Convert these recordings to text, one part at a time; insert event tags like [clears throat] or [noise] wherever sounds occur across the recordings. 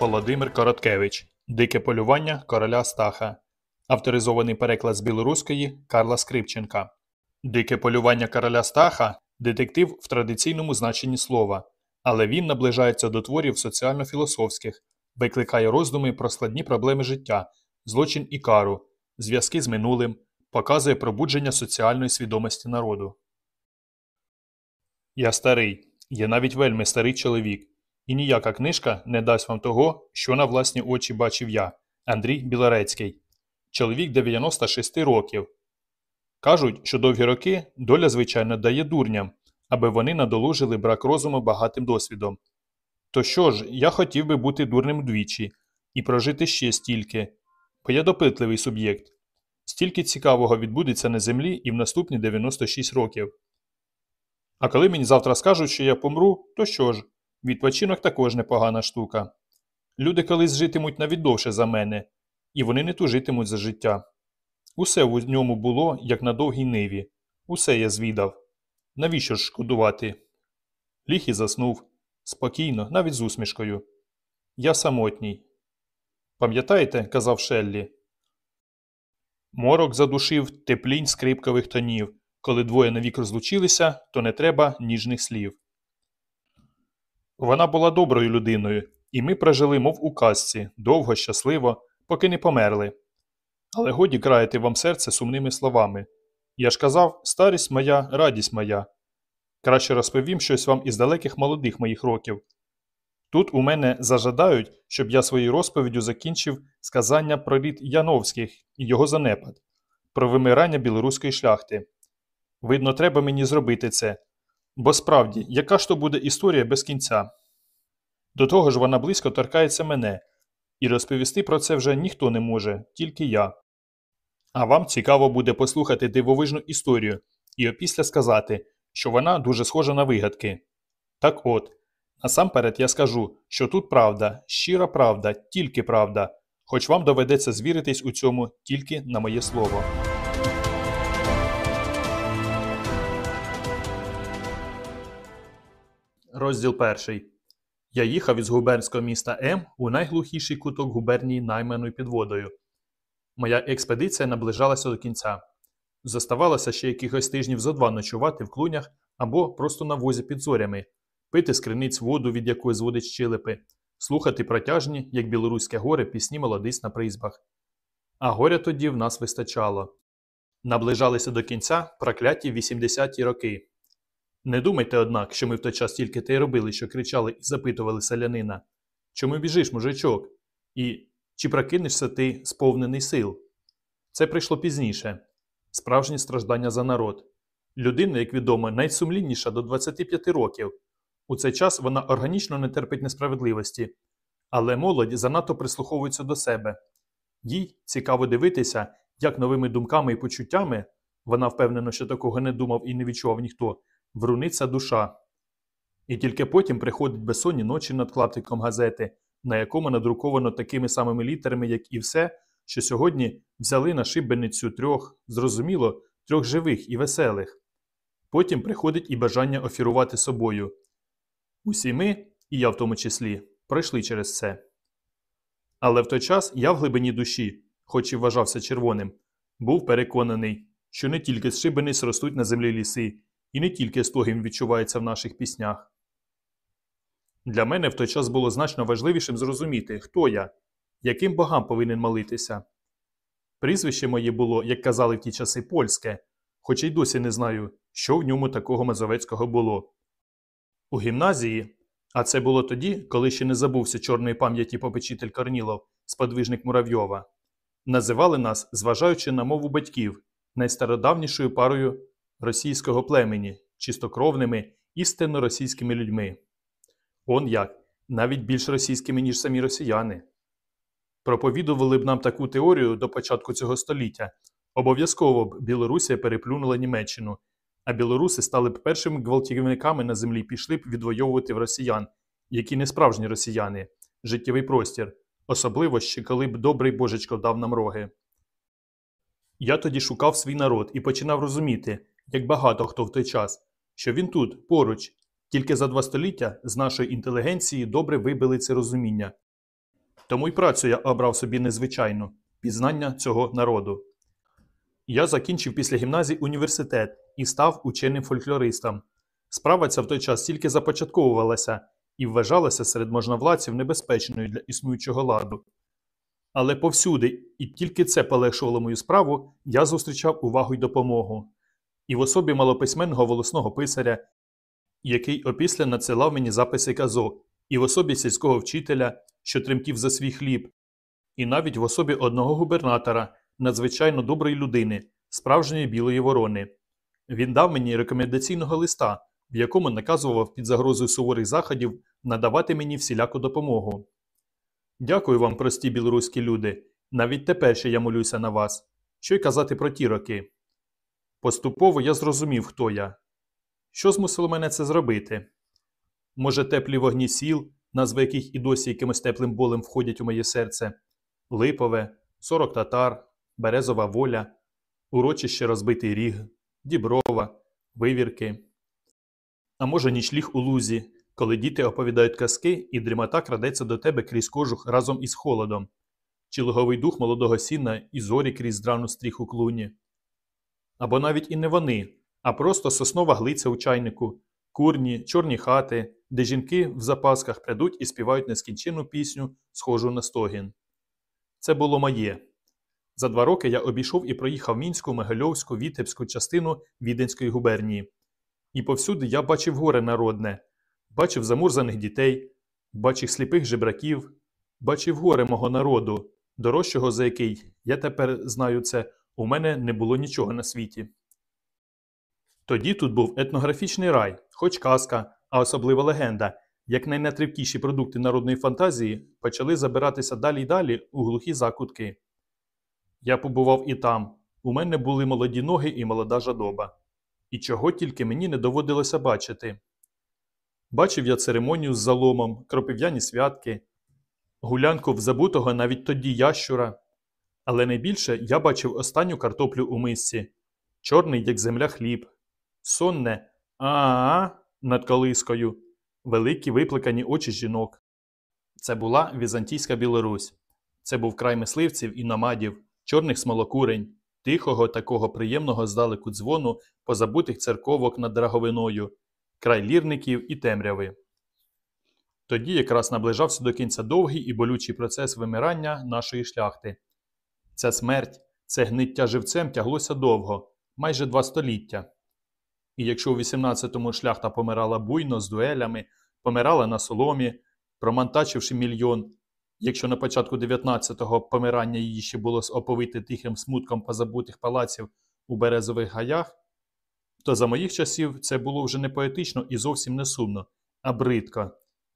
Володимир Короткевич Дике полювання короля Стаха. Авторизований переклад з білоруської Карла Скрипченка. Дике полювання короля Стаха детектив в традиційному значенні слова, але він наближається до творів соціально-філософських, викликає роздуми про складні проблеми життя, злочин і кару, зв'язки з минулим, показує пробудження соціальної свідомості народу. Я старий, я навіть вельми старий чоловік, і ніяка книжка не дасть вам того, що на власні очі бачив я, Андрій Білорецький, чоловік 96 років. Кажуть, що довгі роки доля, звичайно, дає дурням, аби вони надолужили брак розуму багатим досвідом. То що ж, я хотів би бути дурним двічі і прожити ще стільки, бо я допитливий суб'єкт. Стільки цікавого відбудеться на землі і в наступні 96 років. А коли мені завтра скажуть, що я помру, то що ж? Відпочинок також непогана штука. Люди колись житимуть навіть довше за мене, і вони не тужитимуть за життя. Усе в ньому було, як на довгій ниві. Усе я звідав. Навіщо ж шкодувати? Ліг і заснув. Спокійно, навіть з усмішкою. Я самотній. Пам'ятаєте, казав Шеллі. Морок задушив теплінь скрипкових тонів. Коли двоє навік розлучилися, то не треба ніжних слів. Вона була доброю людиною, і ми прожили, мов у казці, довго, щасливо, поки не померли. Але годі краяти вам серце сумними словами. Я ж казав, старість моя, радість моя. Краще розповім щось вам із далеких молодих моїх років. Тут у мене зажадають, щоб я своєю розповіддю закінчив сказання про рід Яновських і його занепад, про вимирання білоруської шляхти. Видно, треба мені зробити це. Бо справді, яка ж то буде історія без кінця? До того ж, вона близько торкається мене, і розповісти про це вже ніхто не може, тільки я. А вам цікаво буде послухати дивовижну історію і опісля сказати, що вона дуже схожа на вигадки. Так от, насамперед я скажу, що тут правда, щира правда, тільки правда, хоч вам доведеться звіритись у цьому тільки на моє слово. Розділ перший. Я їхав із губернського міста М у найглухіший куток губернії найманою підводою. Моя експедиція наближалася до кінця. Заставалося ще якихось тижнів зо два ночувати в клунях або просто на возі під зорями, пити з криниць воду, від якої зводить щелепи, слухати протяжні, як білоруське горе, пісні молодиць на призбах. А горя тоді в нас вистачало. Наближалися до кінця прокляті 80-ті роки. Не думайте, однак, що ми в той час тільки те й робили, що кричали і запитували селянина Чому біжиш, мужичок? І чи прокинешся ти сповнений сил? Це прийшло пізніше справжні страждання за народ. Людина, як відомо, найсумлінніша до 25 років. У цей час вона органічно не терпить несправедливості, але молодь занадто прислуховується до себе. Їй цікаво дивитися, як новими думками і почуттями вона впевнена, що такого не думав і не відчував ніхто вруниться душа. І тільки потім приходить безсонні ночі над клаптиком газети, на якому надруковано такими самими літерами, як і все, що сьогодні взяли на шибеницю трьох, зрозуміло, трьох живих і веселих. Потім приходить і бажання офірувати собою. Усі ми, і я в тому числі, пройшли через це. Але в той час я в глибині душі, хоч і вважався червоним, був переконаний, що не тільки з шибениць ростуть на землі ліси, і не тільки стогін відчувається в наших піснях. Для мене в той час було значно важливішим зрозуміти, хто я, яким богам повинен молитися. Прізвище моє було, як казали в ті часи, польське, хоча й досі не знаю, що в ньому такого мазовецького було. У гімназії, а це було тоді, коли ще не забувся чорної пам'яті попечитель Корнілов, сподвижник Муравйова, називали нас, зважаючи на мову батьків, найстародавнішою парою російського племені, чистокровними, істинно російськими людьми. Он як, навіть більш російськими, ніж самі росіяни. Проповідували б нам таку теорію до початку цього століття. Обов'язково б Білорусія переплюнула Німеччину, а білоруси стали б першими гвалтівниками на землі пішли б відвоювати в росіян, які не справжні росіяни, життєвий простір, особливо ще коли б добрий божечко дав нам роги. Я тоді шукав свій народ і починав розуміти, як багато хто в той час, що він тут, поруч, тільки за два століття з нашої інтелігенції добре вибили це розуміння. Тому й працю я обрав собі незвичайну пізнання цього народу. Я закінчив після гімназії університет і став ученим фольклористом. Справа ця в той час тільки започатковувалася і вважалася серед можновладців небезпечною для існуючого ладу. Але повсюди, і тільки це полегшувало мою справу, я зустрічав увагу й допомогу. І в особі малописьменного волосного писаря, який опісля надсилав мені записи казок, і в особі сільського вчителя, що тремтів за свій хліб, і навіть в особі одного губернатора, надзвичайно доброї людини, справжньої білої ворони. Він дав мені рекомендаційного листа, в якому наказував під загрозою суворих заходів надавати мені всіляку допомогу. Дякую вам, прості білоруські люди. Навіть тепер ще я молюся на вас. Що й казати про ті роки. Поступово я зрозумів, хто я. Що змусило мене це зробити? Може, теплі вогні сіл, назви яких і досі якимось теплим болем входять у моє серце, Липове, Сорок татар, Березова воля, урочище розбитий ріг, Діброва, вивірки. А може, нічліг у лузі, коли діти оповідають казки і дрімота крадеться до тебе крізь кожух разом із холодом, чи логовий дух молодого сіна і зорі крізь драну стріх у клуні. Або навіть і не вони, а просто соснова глиця у чайнику, курні, чорні хати, де жінки в запасках прядуть і співають нескінченну пісню, схожу на стогін. Це було моє. За два роки я обійшов і проїхав мінську, Могильовську, Вітебську частину Віденської губернії. І повсюди я бачив горе народне, бачив замурзаних дітей, бачив сліпих жебраків, бачив горе мого народу, дорожчого за який, я тепер знаю це, у мене не було нічого на світі. Тоді тут був етнографічний рай, хоч казка, а особливо легенда, як найнетривкіші продукти народної фантазії почали забиратися далі й далі у глухі закутки. Я побував і там, у мене були молоді ноги і молода жадоба. І чого тільки мені не доводилося бачити. Бачив я церемонію з заломом, кропив'яні святки, гулянку в забутого навіть тоді ящура. Але найбільше я бачив останню картоплю у мисці, чорний, як земля хліб, сонне а над колискою, великі випликані очі жінок. Це була Візантійська Білорусь. Це був край мисливців і намадів, чорних смолокурень, тихого такого приємного здалеку дзвону позабутих церковок над драговиною, край лірників і темряви. Тоді якраз наближався до кінця довгий і болючий процес вимирання нашої шляхти. Ця смерть, це гниття живцем тяглося довго, майже два століття. І якщо у 18-му шляхта помирала буйно з дуелями, помирала на соломі, промантачивши мільйон, якщо на початку 19-го помирання її ще було оповити тихим смутком позабутих палаців у березових гаях, то за моїх часів це було вже не поетично і зовсім не сумно, а бридко,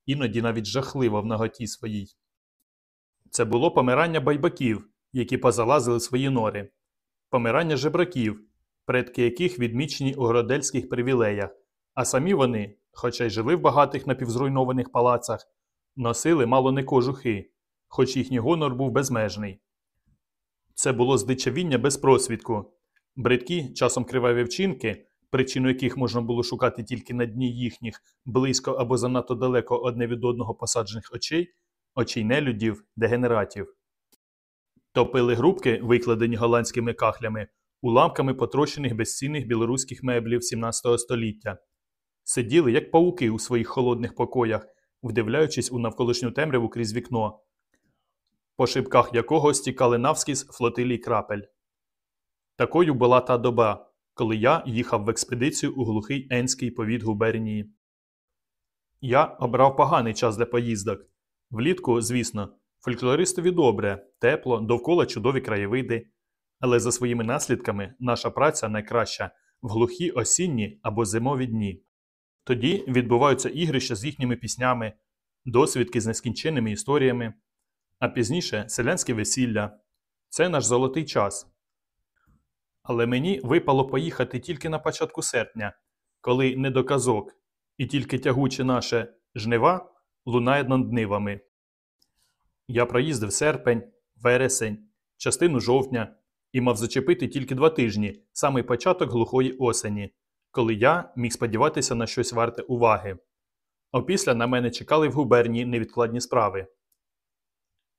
іноді навіть жахливо в наготі своїй. Це було помирання байбаків, які позалазили свої нори, помирання жебраків, предки яких відмічені у городельських привілеях, а самі вони, хоча й жили в багатих напівзруйнованих палацах, носили мало не кожухи, хоч їхній гонор був безмежний. Це було здичавіння без просвідку, бридкі, часом криваві вчинки, причину яких можна було шукати тільки на дні їхніх близько або занадто далеко одне від одного посаджених очей, очей нелюдів, дегенератів. Топили грубки, викладені голландськими кахлями, уламками потрощених безцінних білоруських меблів 17 століття, сиділи, як пауки у своїх холодних покоях, вдивляючись у навколишню темряву крізь вікно, по шибках якого стікали навскіз флотилій крапель. Такою була та доба, коли я їхав в експедицію у глухий Енський повіт губернії. Я обрав поганий час для поїздок. Влітку, звісно, фольклористові добре, тепло, довкола чудові краєвиди, але за своїми наслідками наша праця найкраща в глухі осінні або зимові дні. Тоді відбуваються ігрища з їхніми піснями, досвідки з нескінченними історіями, а пізніше селянське весілля. Це наш золотий час. Але мені випало поїхати тільки на початку серпня, коли не до казок, і тільки тягуче наше жнива лунає над нивами. Я проїздив серпень, вересень, частину жовтня і мав зачепити тільки два тижні, самий початок глухої осені, коли я міг сподіватися на щось варте уваги. Опісля на мене чекали в губернії невідкладні справи.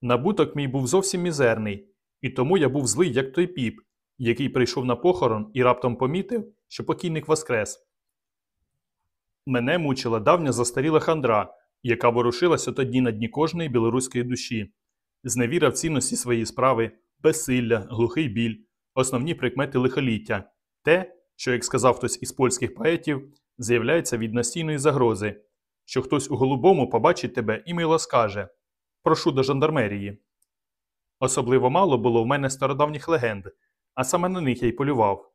Набуток мій був зовсім мізерний, і тому я був злий, як той піп, який прийшов на похорон і раптом помітив, що покійник воскрес. Мене мучила давня застаріла хандра, яка ворушилася тоді на дні кожної білоруської душі, зневіра в цінності своєї справи, безсилля, глухий біль, основні прикмети лихоліття, те, що, як сказав хтось із польських поетів, з'являється від настійної загрози, що хтось у голубому побачить тебе і мило скаже Прошу до жандармерії. Особливо мало було в мене стародавніх легенд, а саме на них я й полював.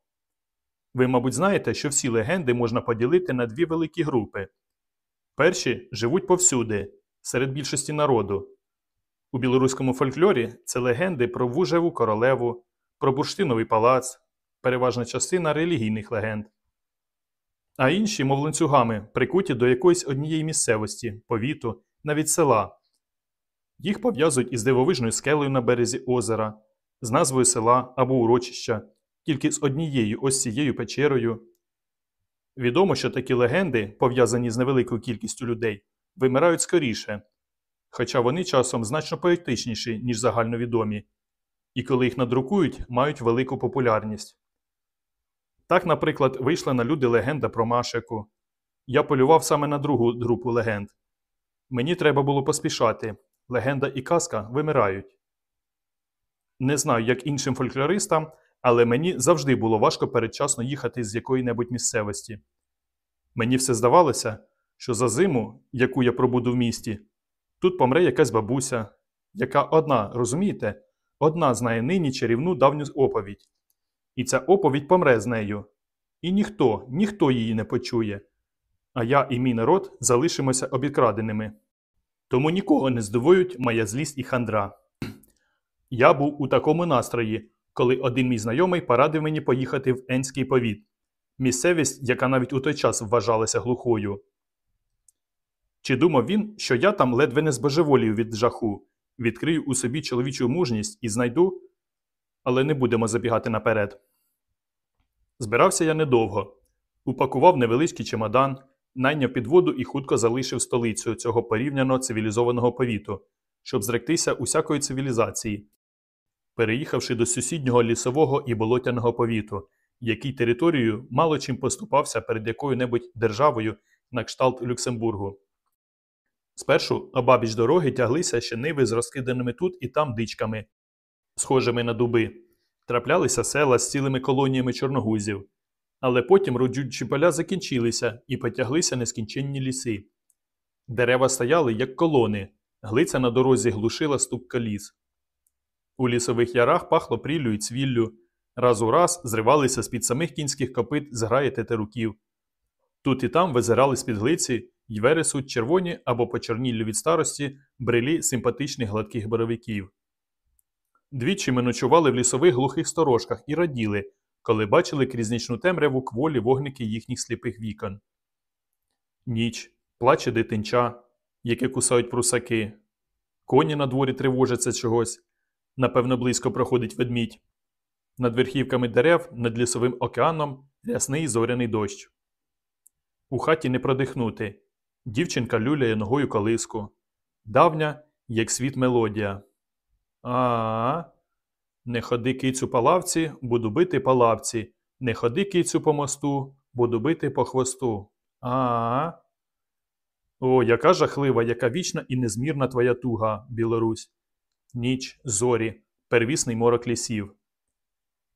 Ви, мабуть, знаєте, що всі легенди можна поділити на дві великі групи. Перші живуть повсюди, серед більшості народу. У білоруському фольклорі це легенди про вужеву королеву, про бурштиновий палац, переважна частина релігійних легенд. А інші, мов ланцюгами, прикуті до якоїсь однієї місцевості, повіту, навіть села. Їх пов'язують із дивовижною скелею на березі озера, з назвою села або урочища, тільки з однією ось цією печерою. Відомо, що такі легенди, пов'язані з невеликою кількістю людей, вимирають скоріше, хоча вони часом значно поетичніші, ніж загальновідомі, і коли їх надрукують, мають велику популярність. Так, наприклад, вийшла на люди легенда про Машику. Я полював саме на другу групу легенд. Мені треба було поспішати. Легенда і казка вимирають. Не знаю, як іншим фольклористам, але мені завжди було важко передчасно їхати з якої-небудь місцевості. Мені все здавалося, що за зиму, яку я пробуду в місті, тут помре якась бабуся, яка одна, розумієте, одна знає нині чарівну давню оповідь. І ця оповідь помре з нею. І ніхто, ніхто її не почує. А я і мій народ залишимося обікраденими. Тому нікого не здивують моя злість і хандра. Я був у такому настрої, коли один мій знайомий порадив мені поїхати в Енський повіт, місцевість, яка навіть у той час вважалася глухою. Чи думав він, що я там ледве не збожеволію від жаху, відкрию у собі чоловічу мужність і знайду, але не будемо забігати наперед. Збирався я недовго, упакував невеличкий чемодан, найняв підводу і хутко залишив столицю цього порівняно цивілізованого повіту, щоб зректися усякої цивілізації, переїхавши до сусіднього лісового і болотяного повіту, який територією мало чим поступався перед якою-небудь державою на кшталт Люксембургу. Спершу обабіч дороги тяглися ще ниви з розкиданими тут і там дичками, схожими на дуби, траплялися села з цілими колоніями чорногузів, але потім родючі поля закінчилися і потяглися нескінченні ліси. Дерева стояли, як колони, глиця на дорозі глушила стук коліс. У лісових ярах пахло пріллю і цвіллю, раз у раз зривалися з під самих кінських копит зграї тетеруків. Тут і там визирали з під глиці й вересуть червоні або почорніллю від старості брелі симпатичних гладких боровиків. Двічі ми ночували в лісових глухих сторожках і раділи, коли бачили крізь нічну темряву кволі вогники їхніх сліпих вікон. Ніч, плаче дитинча, яке кусають прусаки, коні на дворі тривожаться чогось, напевно, близько проходить ведмідь. Над верхівками дерев, над лісовим океаном рясний зоряний дощ. У хаті не продихнути. Дівчинка люляє ногою колиску. Давня, як світ мелодія. А. Не ходи кицю по лавці, буду бити по лавці. Не ходи кицю по мосту, буду бити по хвосту. А. О, яка жахлива, яка вічна і незмірна твоя туга, Білорусь. Ніч, зорі, первісний морок лісів.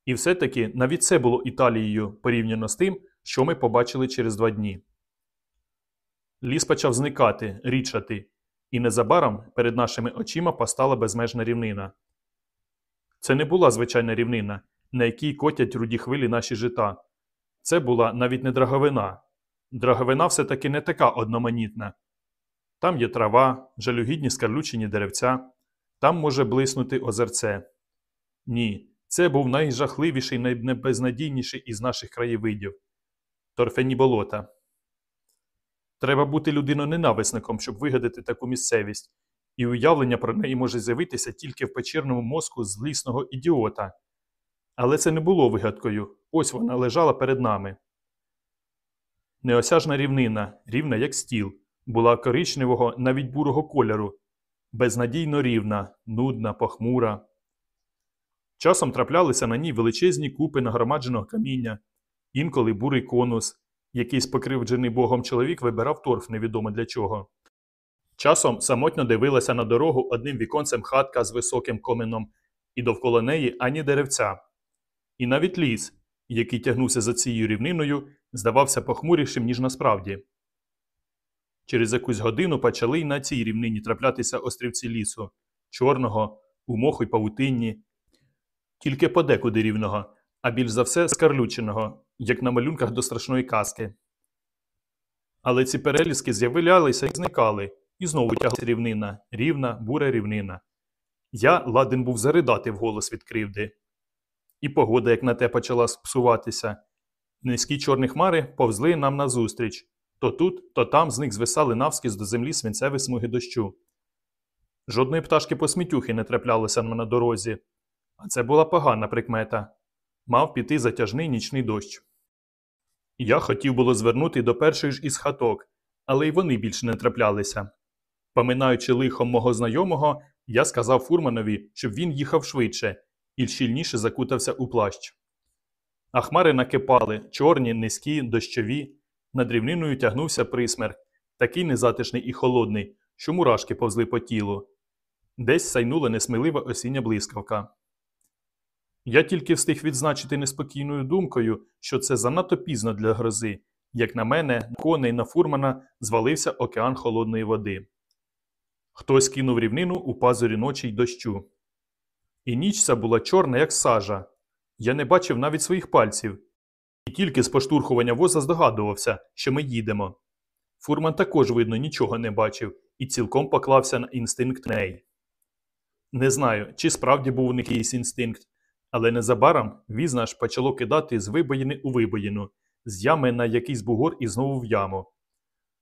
І все-таки навіть це було Італією порівняно з тим, що ми побачили через два дні. Ліс почав зникати, річати, і незабаром перед нашими очима постала безмежна рівнина. Це не була звичайна рівнина, на якій котять руді хвилі наші жита. Це була навіть не драговина. Драговина все таки не така одноманітна. Там є трава, жалюгідні скарлючені деревця, там може блиснути озерце. Ні, це був найжахливіший, найбезнадійніший із наших краєвидів торфяні болота. Треба бути людиноненависником, щоб вигадати таку місцевість, і уявлення про неї може з'явитися тільки в печерному мозку злісного ідіота. Але це не було вигадкою, ось вона лежала перед нами. Неосяжна рівнина, рівна як стіл, була коричневого, навіть бурого кольору, безнадійно рівна, нудна, похмура. Часом траплялися на ній величезні купи нагромадженого каміння, інколи бурий конус, якийсь покривджений богом чоловік вибирав торф невідомо для чого. Часом самотньо дивилася на дорогу одним віконцем хатка з високим коменом, і довкола неї ані деревця. І навіть ліс, який тягнувся за цією рівниною, здавався похмурішим, ніж насправді. Через якусь годину почали й на цій рівнині траплятися острівці лісу, чорного, у моху й павутинні, тільки подекуди рівного, а більш за все скарлюченого, як на малюнках до страшної казки. Але ці перелізки з'являлися і зникали, і знову тяглася рівнина, рівна, бура рівнина. Я ладен був заридати вголос від кривди. І погода, як на те, почала псуватися. Низькі чорні хмари повзли нам назустріч. То тут, то там з них звисали навскіз до землі свинцеві смуги дощу. Жодної пташки посмітюхи не траплялося на дорозі, а це була погана прикмета. Мав піти затяжний нічний дощ. Я хотів було звернути до першої ж із хаток, але й вони більше не траплялися. Поминаючи лихом мого знайомого, я сказав фурманові, щоб він їхав швидше і щільніше закутався у плащ. А хмари накипали чорні, низькі, дощові. Над рівниною тягнувся присмерк, такий незатишний і холодний, що мурашки повзли по тілу. Десь сайнула несмілива осіння блискавка. Я тільки встиг відзначити неспокійною думкою, що це занадто пізно для грози, як на мене, на коней на фурмана звалився океан холодної води. Хтось кинув рівнину у пазурі ночі й дощу. І ніч ця була чорна, як сажа. Я не бачив навіть своїх пальців, і тільки з поштурхування воза здогадувався, що ми їдемо. Фурман також, видно, нічого не бачив і цілком поклався на інстинкт неї. Не знаю, чи справді був у них якийсь інстинкт, але незабаром віз наш почало кидати з вибоїни у вибоїну, з ями на якийсь бугор і знову в яму.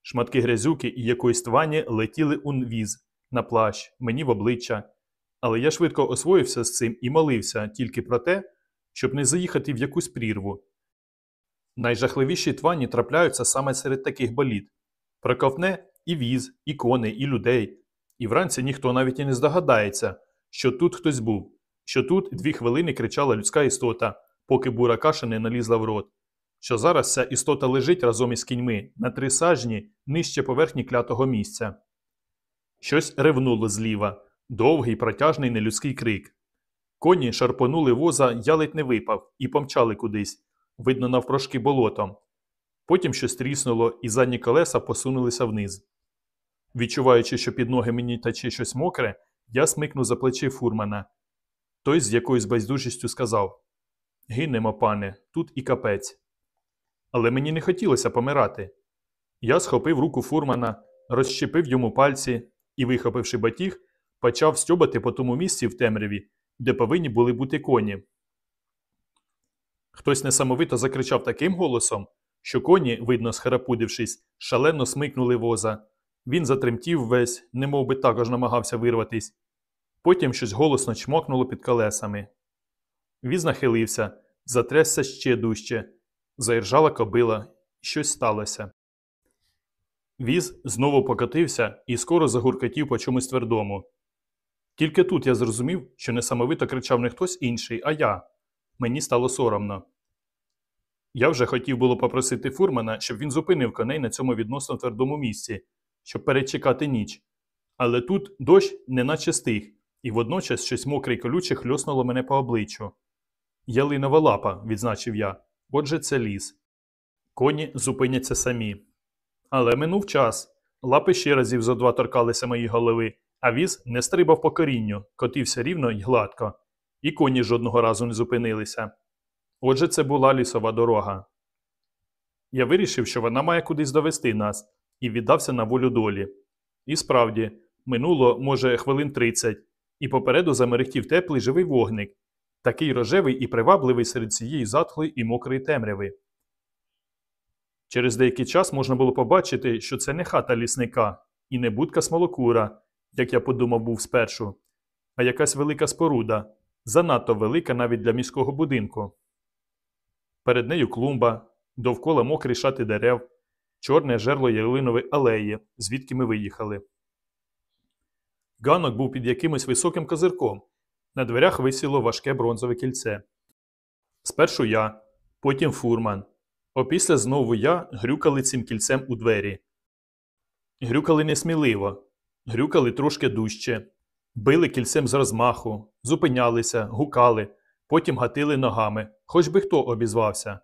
Шматки грязюки і якоїсь твані летіли у віз, на плащ, мені в обличчя. Але я швидко освоївся з цим і молився тільки про те, щоб не заїхати в якусь прірву. Найжахливіші твані трапляються саме серед таких боліт. Проковтне і віз, і коней, і людей. І вранці ніхто навіть і не здогадається, що тут хтось був, що тут дві хвилини кричала людська істота, поки бура каша не налізла в рот, що зараз ця істота лежить разом із кіньми на три сажні нижче поверхні клятого місця. Щось ревнуло зліва, довгий протяжний нелюдський крик. Коні шарпонули воза, я ледь не випав, і помчали кудись, видно, навпрошки болотом. Потім щось тріснуло, і задні колеса посунулися вниз. Відчуваючи, що під ноги мені тече щось мокре, я смикнув за плечі фурмана. Той з якоюсь байдужістю сказав Гинемо, пане, тут і капець. Але мені не хотілося помирати. Я схопив руку фурмана, розщепив йому пальці і, вихопивши батіг, почав стьобати по тому місці в темряві, де повинні були бути коні. Хтось несамовито закричав таким голосом, що коні, видно схарапудившись, шалено смикнули воза. Він затремтів весь, немов би також намагався вирватись. Потім щось голосно чмокнуло під колесами. Віз нахилився, затрясся ще дужче. Заіржала кобила, щось сталося. Віз знову покотився і скоро загуркотів по чомусь твердому. Тільки тут я зрозумів, що несамовито кричав не хтось інший, а я. Мені стало соромно. Я вже хотів було попросити фурмана, щоб він зупинив коней на цьому відносно твердому місці, щоб перечекати ніч. Але тут дощ неначе стих, і водночас щось мокре й колюче хльоснуло мене по обличчю. Ялинова лапа, відзначив я. Отже, це ліс. Коні зупиняться самі. Але минув час. Лапи ще разів зо два торкалися мої голови, а віз не стрибав по корінню, котився рівно й гладко, і коні жодного разу не зупинилися. Отже, це була лісова дорога. Я вирішив, що вона має кудись довести нас, і віддався на волю долі. І справді, минуло, може, хвилин тридцять, і попереду замерехтів теплий живий вогник, такий рожевий і привабливий серед цієї затхлої і мокрої темряви. Через деякий час можна було побачити, що це не хата лісника і не будка смолокура, як я подумав був спершу, а якась велика споруда, занадто велика навіть для міського будинку. Перед нею клумба, довкола мокрі шати дерев, чорне жерло ялинової алеї, звідки ми виїхали. Ганок був під якимось високим козирком. На дверях висіло важке бронзове кільце. Спершу я, потім фурман. Опісля знову я грюкали цим кільцем у двері. Грюкали несміливо, грюкали трошки дужче, били кільцем з розмаху, зупинялися, гукали, потім гатили ногами, хоч би хто обізвався.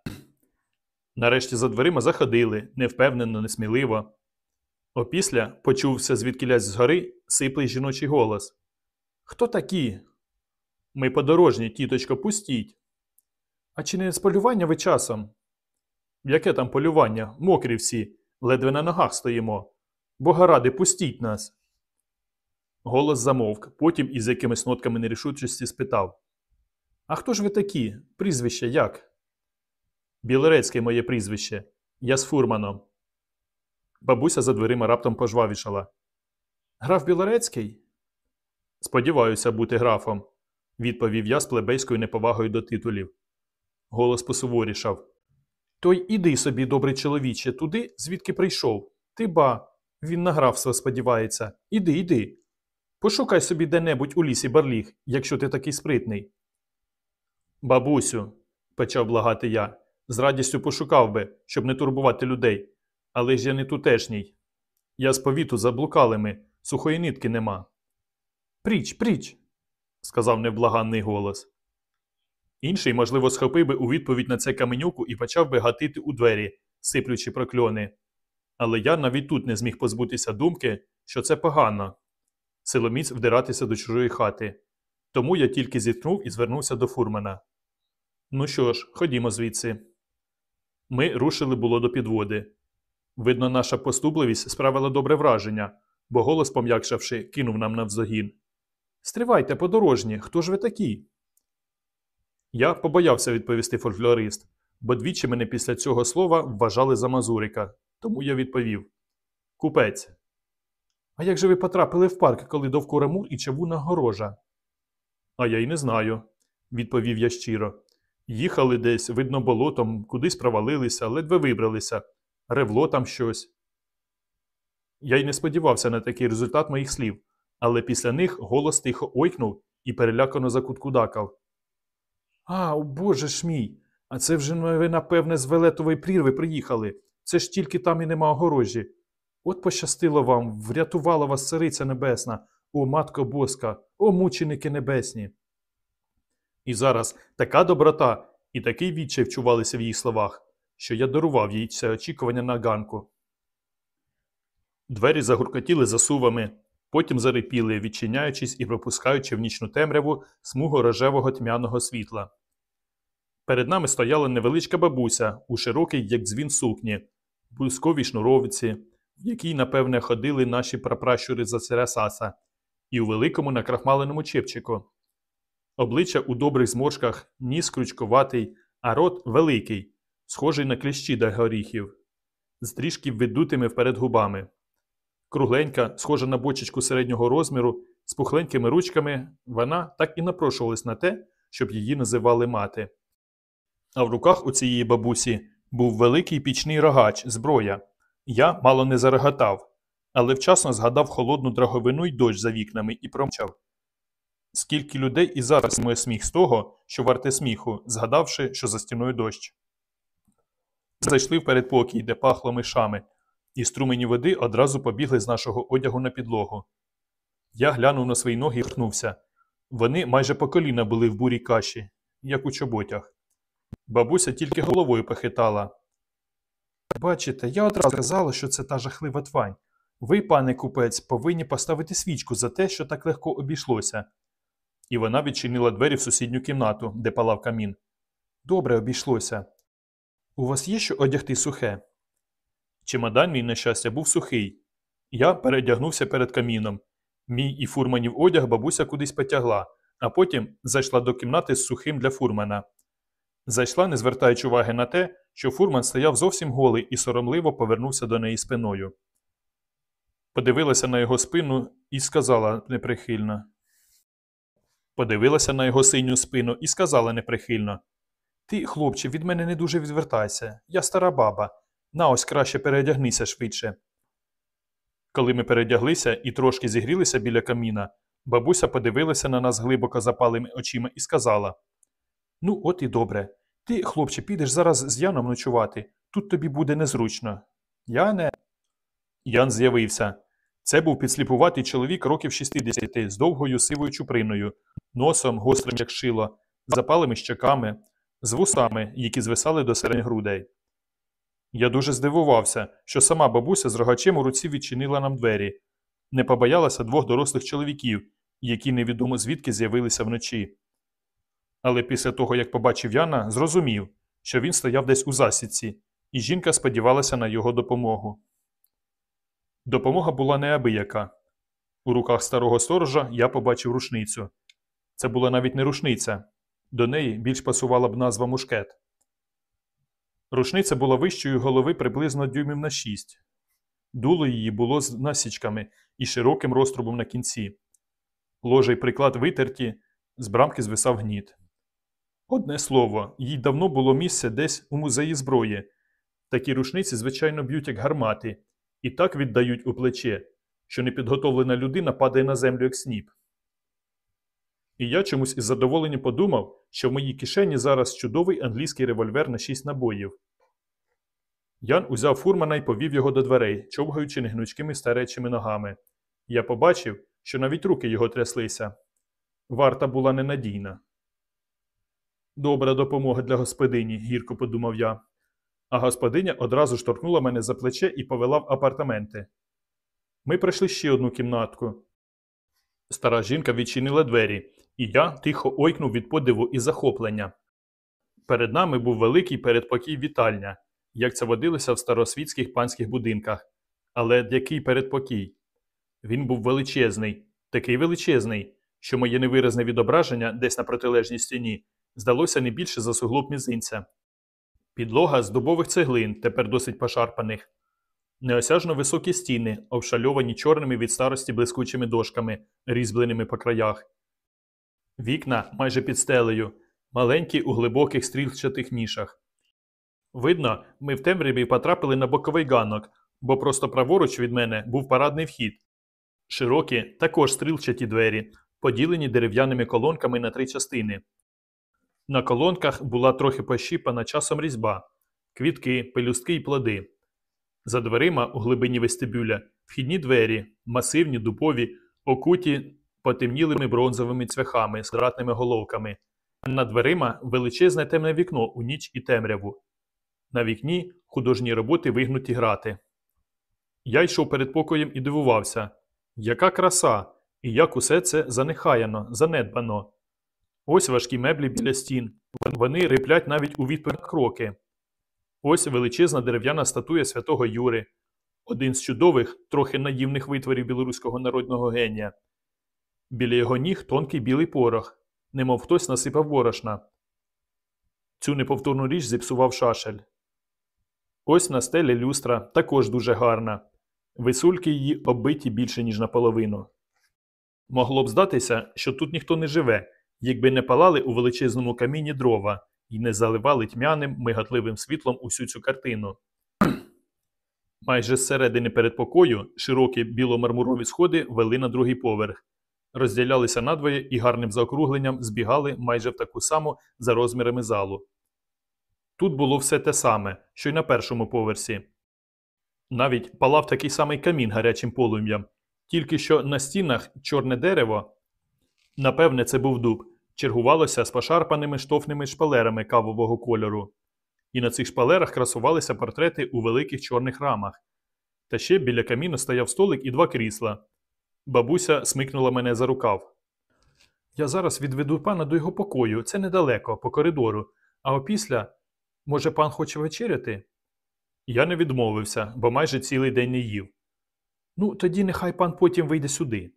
Нарешті за дверима заходили, невпевнено, несміливо. Опісля почувся звідкілясь згори сиплий жіночий голос. Хто такі? Ми подорожні, тіточко, пустіть. А чи не з полювання ви часом? Яке там полювання? Мокрі всі, ледве на ногах стоїмо. Бога ради, пустіть нас. Голос замовк, потім із якимись нотками нерішучості спитав А хто ж ви такі? Прізвище як? Білорецьке моє прізвище. Я з фурманом. Бабуся за дверима раптом пожвавішала. Граф Білорецький? Сподіваюся бути графом, відповів я з плебейською неповагою до титулів. Голос посуворішав. Той іди собі, добрий чоловіче, туди, звідки прийшов. Ти ба, він на графство сподівається. Іди, іди. Пошукай собі де-небудь у лісі барліг, якщо ти такий спритний. Бабусю, почав благати я, з радістю пошукав би, щоб не турбувати людей. Але ж я не тутешній. Я з повіту заблукали ми, сухої нитки нема. Пріч, пріч, сказав невблаганний голос. Інший, можливо, схопив би у відповідь на це каменюку і почав би гатити у двері, сиплючи прокльони. Але я навіть тут не зміг позбутися думки, що це погано. Силоміць вдиратися до чужої хати. Тому я тільки зіткнув і звернувся до фурмана. Ну що ж, ходімо звідси. Ми рушили було до підводи. Видно, наша поступливість справила добре враження, бо голос, пом'якшавши, кинув нам навзогін. Стривайте, подорожні, хто ж ви такі? Я побоявся відповісти фольклорист, бо двічі мене після цього слова вважали за мазурика, тому я відповів Купець. А як же ви потрапили в парк, коли довкола мур і чавуна горожа? А я й не знаю, відповів я щиро. Їхали десь, видно, болотом, кудись провалилися, ледве вибралися, ревло там щось. Я й не сподівався на такий результат моїх слів, але після них голос тихо ойкнув і перелякано закуткудакав. А, о боже ж мій! А це вже ви, напевне, з велетової прірви приїхали. Це ж тільки там і нема огорожі. От пощастило вам, врятувала вас цариця небесна, о матко боска, о мученики небесні. І зараз така доброта і такий відчай вчувалися в її словах, що я дарував їй це очікування на ганку. Двері загуркотіли засувами, потім зарипіли, відчиняючись і пропускаючи в нічну темряву смугу рожевого тьмяного світла. Перед нами стояла невеличка бабуся у широкій, як дзвін сукні, блисковій шнуровиці, в якій, напевне, ходили наші прапращури за Цересаса, і у великому накрахмаленому чепчику. Обличчя у добрих зморшках, ніс крючкуватий, а рот великий, схожий на кліщі до горіхів, з трішки видутими вперед губами. Кругленька, схожа на бочечку середнього розміру, з пухленькими ручками, вона так і напрошувалась на те, щоб її називали мати. А в руках у цієї бабусі був великий пічний рогач, зброя. Я мало не зареготав, але вчасно згадав холодну драговину й дощ за вікнами і промчав. Скільки людей і зараз моє сміх з того, що варте сміху, згадавши, що за стіною дощ. Зайшли в передпокій, де пахло мишами, і струмені води одразу побігли з нашого одягу на підлогу. Я глянув на свої ноги і вхнувся. Вони майже по коліна були в бурій каші, як у чоботях. Бабуся тільки головою похитала. Бачите, я одразу сказала, що це та жахлива твань. Ви, пане купець, повинні поставити свічку за те, що так легко обійшлося. І вона відчинила двері в сусідню кімнату, де палав камін. Добре обійшлося. У вас є що одягти сухе? Чемодан, мій, на щастя, був сухий. Я передягнувся перед каміном. Мій і фурманів одяг бабуся кудись потягла, а потім зайшла до кімнати з сухим для фурмана. Зайшла, не звертаючи уваги на те, що фурман стояв зовсім голий і соромливо повернувся до неї спиною. Подивилася на його спину і сказала неприхильно. Подивилася на його синю спину і сказала неприхильно Ти, хлопче, від мене не дуже відвертайся. Я стара баба. На ось краще переодягнися швидше. Коли ми передяглися і трошки зігрілися біля каміна, бабуся подивилася на нас глибоко запалими очима і сказала: Ну, от і добре. Ти, хлопче, підеш зараз з Яном ночувати. Тут тобі буде незручно. Яне. Ян з'явився. Це був підсліпуватий чоловік років 60 з довгою сивою чуприною, носом гострим, як шило, запалими щоками, з вусами, які звисали до середніх грудей. Я дуже здивувався, що сама бабуся з рогачем у руці відчинила нам двері, не побоялася двох дорослих чоловіків, які невідомо звідки з'явилися вночі. Але після того, як побачив Яна, зрозумів, що він стояв десь у засідці, і жінка сподівалася на його допомогу. Допомога була неабияка. У руках старого сторожа я побачив рушницю. Це була навіть не рушниця, до неї більш пасувала б назва мушкет. Рушниця була вищою голови приблизно дюймів на шість. Дуло її було з насічками і широким розтрубом на кінці. Ложа й приклад витерті, з брамки звисав гніт. Одне слово, їй давно було місце десь у музеї зброї. Такі рушниці, звичайно, б'ють як гармати, і так віддають у плече, що непідготовлена людина падає на землю як сніп. І я чомусь із задоволенням подумав, що в моїй кишені зараз чудовий англійський револьвер на шість набоїв. Ян узяв фурмана і повів його до дверей, човгаючи негнучкими старечими ногами. Я побачив, що навіть руки його тряслися. Варта була ненадійна. Добра допомога для господині, гірко подумав я. А господиня одразу шторкнула мене за плече і повела в апартаменти. Ми пройшли ще одну кімнатку. Стара жінка відчинила двері, і я тихо ойкнув від подиву і захоплення. Перед нами був великий передпокій вітальня, як це водилося в старосвітських панських будинках. Але який передпокій? Він був величезний, такий величезний, що моє невиразне відображення десь на протилежній стіні здалося не більше за суглоб мізинця. Підлога з дубових цеглин, тепер досить пошарпаних. Неосяжно високі стіни, обшальовані чорними від старості блискучими дошками, різьбленими по краях. Вікна майже під стелею, маленькі у глибоких стрілчатих нішах. Видно, ми в темряві потрапили на боковий ганок, бо просто праворуч від мене був парадний вхід. Широкі, також стрілчаті двері, поділені дерев'яними колонками на три частини. На колонках була трохи пощіпана часом різьба, квітки, пелюстки й плоди. За дверима у глибині вестибюля вхідні двері, масивні, дупові, окуті потемнілими бронзовими цвяхами з квадратними головками. Над дверима величезне темне вікно у ніч і темряву. На вікні художні роботи вигнуті грати. Я йшов перед покоєм і дивувався, яка краса, і як усе це занехаяно, занедбано. Ось важкі меблі біля стін. Вони риплять навіть у відповідь на кроки. Ось величезна дерев'яна статуя святого Юри, один з чудових, трохи наївних витворів білоруського народного генія. Біля його ніг тонкий білий порох, немов хтось насипав борошна. Цю неповторну річ зіпсував шашель. Ось на стелі люстра також дуже гарна. Висульки її оббиті більше, ніж наполовину. Могло б здатися, що тут ніхто не живе, якби не палали у величезному каміні дрова і не заливали тьмяним, мигатливим світлом усю цю картину. Майже зсередини передпокою широкі біломармурові сходи вели на другий поверх, розділялися надвоє і гарним заокругленням збігали майже в таку саму за розмірами залу. Тут було все те саме, що й на першому поверсі. Навіть палав такий самий камін гарячим полум'ям, тільки що на стінах чорне дерево, напевне, це був дуб, чергувалося з пошарпаними штофними шпалерами кавового кольору, і на цих шпалерах красувалися портрети у великих чорних рамах. Та ще біля каміну стояв столик і два крісла. Бабуся смикнула мене за рукав. Я зараз відведу пана до його покою, це недалеко, по коридору, а опісля, може, пан хоче вечеряти? Я не відмовився, бо майже цілий день не їв. Ну, тоді нехай пан потім вийде сюди.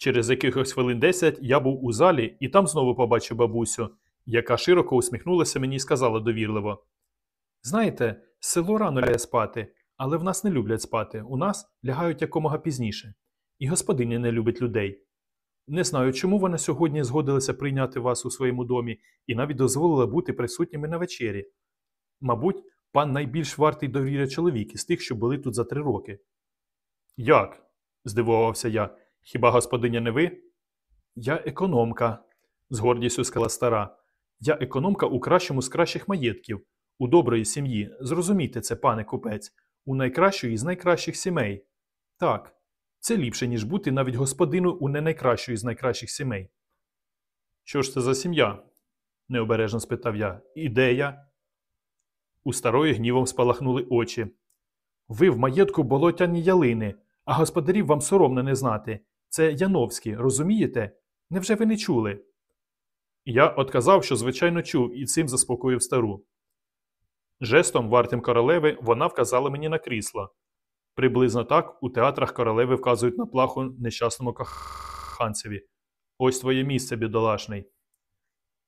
Через якихось хвилин десять я був у залі і там знову побачив бабусю, яка широко усміхнулася мені і сказала довірливо: Знаєте, село рано лягає спати, але в нас не люблять спати. У нас лягають якомога пізніше. І господиня не любить людей. Не знаю, чому вона сьогодні згодилася прийняти вас у своєму домі і навіть дозволила бути присутніми на вечері. Мабуть, пан найбільш вартий довіря чоловік із тих, що були тут за три роки. Як? здивувався я. Хіба господиня не ви? Я економка, з гордістю сказала стара. Я економка у кращому з кращих маєтків, у доброї сім'ї. Зрозумійте це, пане купець, у найкращої з найкращих сімей. Так, це ліпше, ніж бути навіть господину у не найкращої з найкращих сімей. Що ж це за сім'я? необережно спитав я. Ідея? У старої гнівом спалахнули очі. Ви в маєтку болотяні ялини, а господарів вам соромно не знати. Це Яновські, розумієте? Невже ви не чули? Я отказав, що звичайно чув, і цим заспокоїв стару. Жестом, вартим королеви, вона вказала мені на крісло. Приблизно так у театрах королеви вказують на плаху нещасному коханцеві. Ось твоє місце, бідолашний.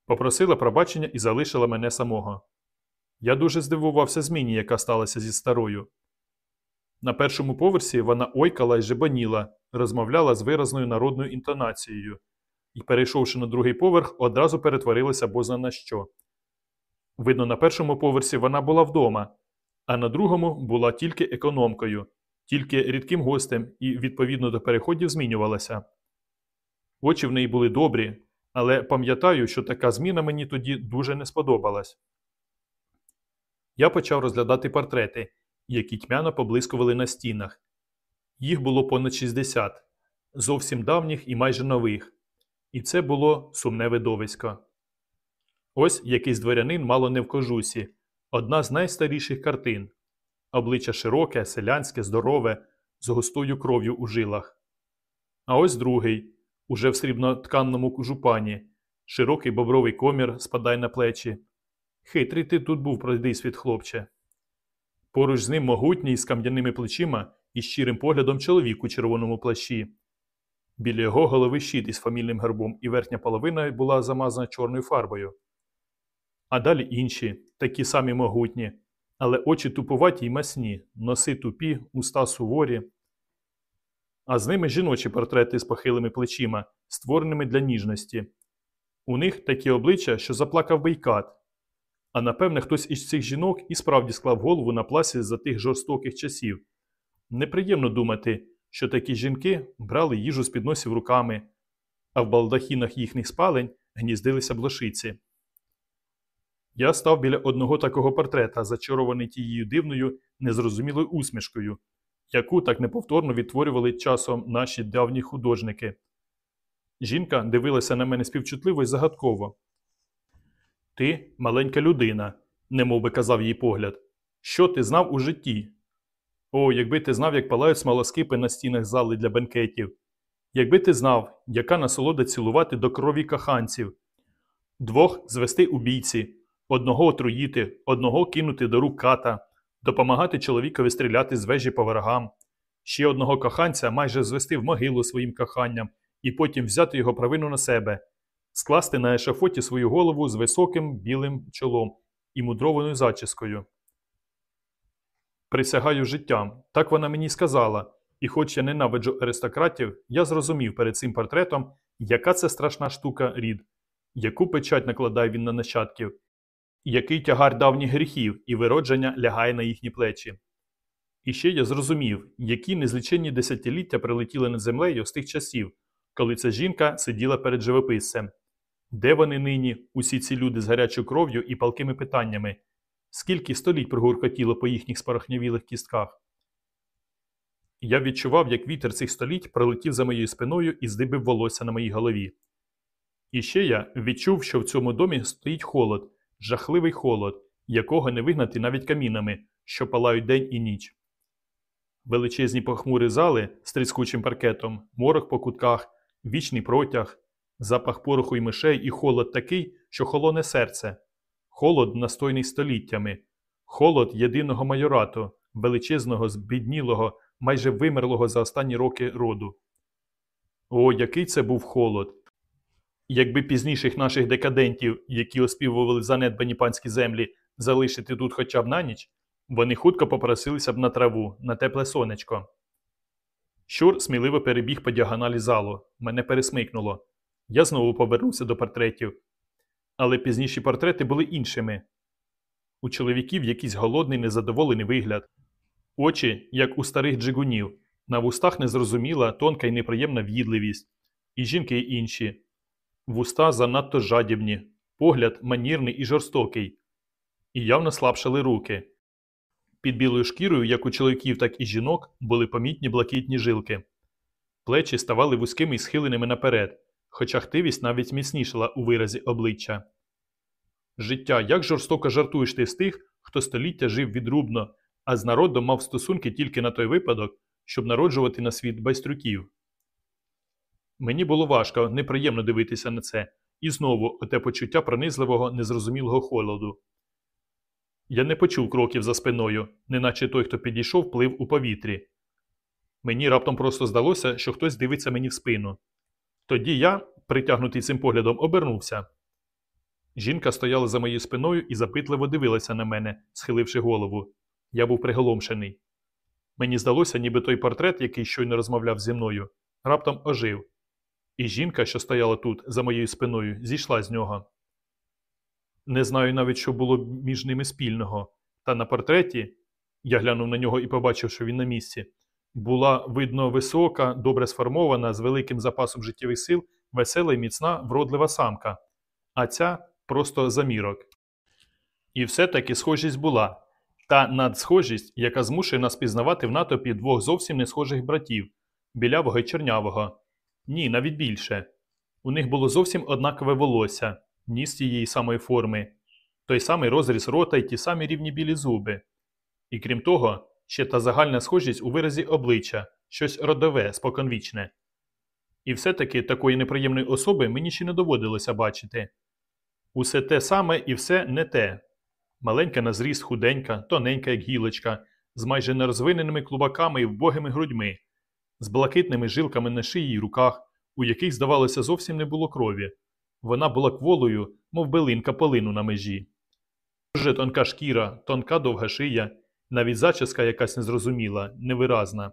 Попросила пробачення і залишила мене самого. Я дуже здивувався зміні, яка сталася зі старою. На першому поверсі вона ойкала й жебаніла, розмовляла з виразною народною інтонацією і, перейшовши на другий поверх, одразу перетворилася бозна на що. Видно, на першому поверсі вона була вдома, а на другому була тільки економкою, тільки рідким гостем і, відповідно до переходів, змінювалася. Очі в неї були добрі, але пам'ятаю, що така зміна мені тоді дуже не сподобалась. Я почав розглядати портрети, які тьмяно поблискували на стінах. Їх було понад 60, зовсім давніх і майже нових. І це було сумне видовисько. Ось якийсь дворянин мало не в кожусі, одна з найстаріших картин обличчя широке, селянське, здорове, з густою кров'ю у жилах. А ось другий, уже в срібнотканному жупані, широкий бобровий комір спадає на плечі. Хитрий ти тут був пройди світ, хлопче. Поруч з ним могутній з кам'яними плечима і щирим поглядом чоловік у червоному плащі. Біля його голови щит із фамільним гербом, і верхня половина була замазана чорною фарбою. А далі інші, такі самі могутні, але очі тупуваті й масні, носи тупі, уста суворі. А з ними жіночі портрети з похилими плечима, створеними для ніжності. У них такі обличчя, що заплакав Бейкат. А напевне, хтось із цих жінок і справді склав голову на пласі за тих жорстоких часів. Неприємно думати, що такі жінки брали їжу з підносів руками, а в балдахінах їхніх спалень гніздилися блошиці. Я став біля одного такого портрета, зачарований тією дивною, незрозумілою усмішкою, яку так неповторно відтворювали часом наші давні художники. Жінка дивилася на мене співчутливо і загадково. Ти маленька людина, немов би казав їй погляд. Що ти знав у житті? О, якби ти знав, як палають смолоскипи на стінах зали для бенкетів. Якби ти знав, яка насолода цілувати до крові каханців, двох звести у бійці, одного отруїти, одного кинути до рук ката, допомагати чоловікові стріляти з вежі по ворогам, ще одного коханця майже звести в могилу своїм коханням і потім взяти його провину на себе, скласти на ешафоті свою голову з високим білим чолом і мудрованою зачіскою. Присягаю життям, так вона мені сказала, і хоч я ненавиджу аристократів, я зрозумів перед цим портретом, яка це страшна штука рід, яку печать накладає він на нащадків, який тягар давніх гріхів і виродження лягає на їхні плечі. І ще я зрозумів, які незліченні десятиліття прилетіли над землею з тих часів, коли ця жінка сиділа перед живописцем. Де вони нині, усі ці люди з гарячою кров'ю і палкими питаннями? Скільки століть прогуркотіло по їхніх спорохнявілих кістках? Я відчував, як вітер цих століть пролетів за моєю спиною і здибив волосся на моїй голові. І ще я відчув, що в цьому домі стоїть холод, жахливий холод, якого не вигнати навіть камінами, що палають день і ніч. Величезні похмурі зали з тріскучим паркетом, морок по кутках, вічний протяг, запах пороху й мишей і холод такий, що холоне серце, холод, настойний століттями, холод єдиного майорату, величезного, збіднілого, майже вимерлого за останні роки роду. О, який це був холод! Якби пізніших наших декадентів, які оспівували занедбані панські землі, залишити тут хоча б на ніч, вони хутко попросилися б на траву, на тепле сонечко. Щур сміливо перебіг по діагоналі залу, мене пересмикнуло. Я знову повернувся до портретів. Але пізніші портрети були іншими. У чоловіків якийсь голодний, незадоволений вигляд, очі, як у старих джигунів, На вустах незрозуміла, тонка і неприємна в'їдливість. І жінки й інші. Вуста занадто жадібні, погляд манірний і жорстокий. І явно слабшали руки. Під білою шкірою, як у чоловіків, так і жінок, були помітні блакитні жилки. Плечі ставали вузькими і схиленими наперед, хоча хтивість навіть міцнішала у виразі обличчя. Життя, як жорстоко жартуєш ти з тих, хто століття жив відрубно, а з народом мав стосунки тільки на той випадок, щоб народжувати на світ байстрюків. Мені було важко, неприємно дивитися на це, і знову оте почуття пронизливого, незрозумілого холоду. Я не почув кроків за спиною, неначе той, хто підійшов, плив у повітрі. Мені раптом просто здалося, що хтось дивиться мені в спину. Тоді я, притягнутий цим поглядом, обернувся. Жінка стояла за моєю спиною і запитливо дивилася на мене, схиливши голову. Я був приголомшений. Мені здалося, ніби той портрет, який щойно розмовляв зі мною, раптом ожив. І жінка, що стояла тут, за моєю спиною, зійшла з нього. Не знаю навіть, що було між ними спільного, та на портреті я глянув на нього і побачив, що він на місці. Була, видно, висока, добре сформована, з великим запасом життєвих сил, весела і міцна, вродлива самка, а ця просто замірок. І все-таки схожість була та надсхожість, яка змушує нас пізнавати в натовпі двох зовсім не схожих братів білявого і чорнявого. Ні, навіть більше. У них було зовсім однакове волосся, ніс тієї самої форми, той самий розріз рота і ті самі рівні білі зуби. І крім того, ще та загальна схожість у виразі обличчя, щось родове, споконвічне. І все-таки такої неприємної особи мені ще не доводилося бачити. Усе те саме і все не те. Маленька на зріст худенька, тоненька, як гілочка, з майже нерозвиненими клубаками і вбогими грудьми, з блакитними жилками на шиї й руках, у яких, здавалося, зовсім не було крові. Вона була кволою, мов билинка полину на межі. Дуже тонка шкіра, тонка довга шия, навіть зачіска якась незрозуміла, невиразна.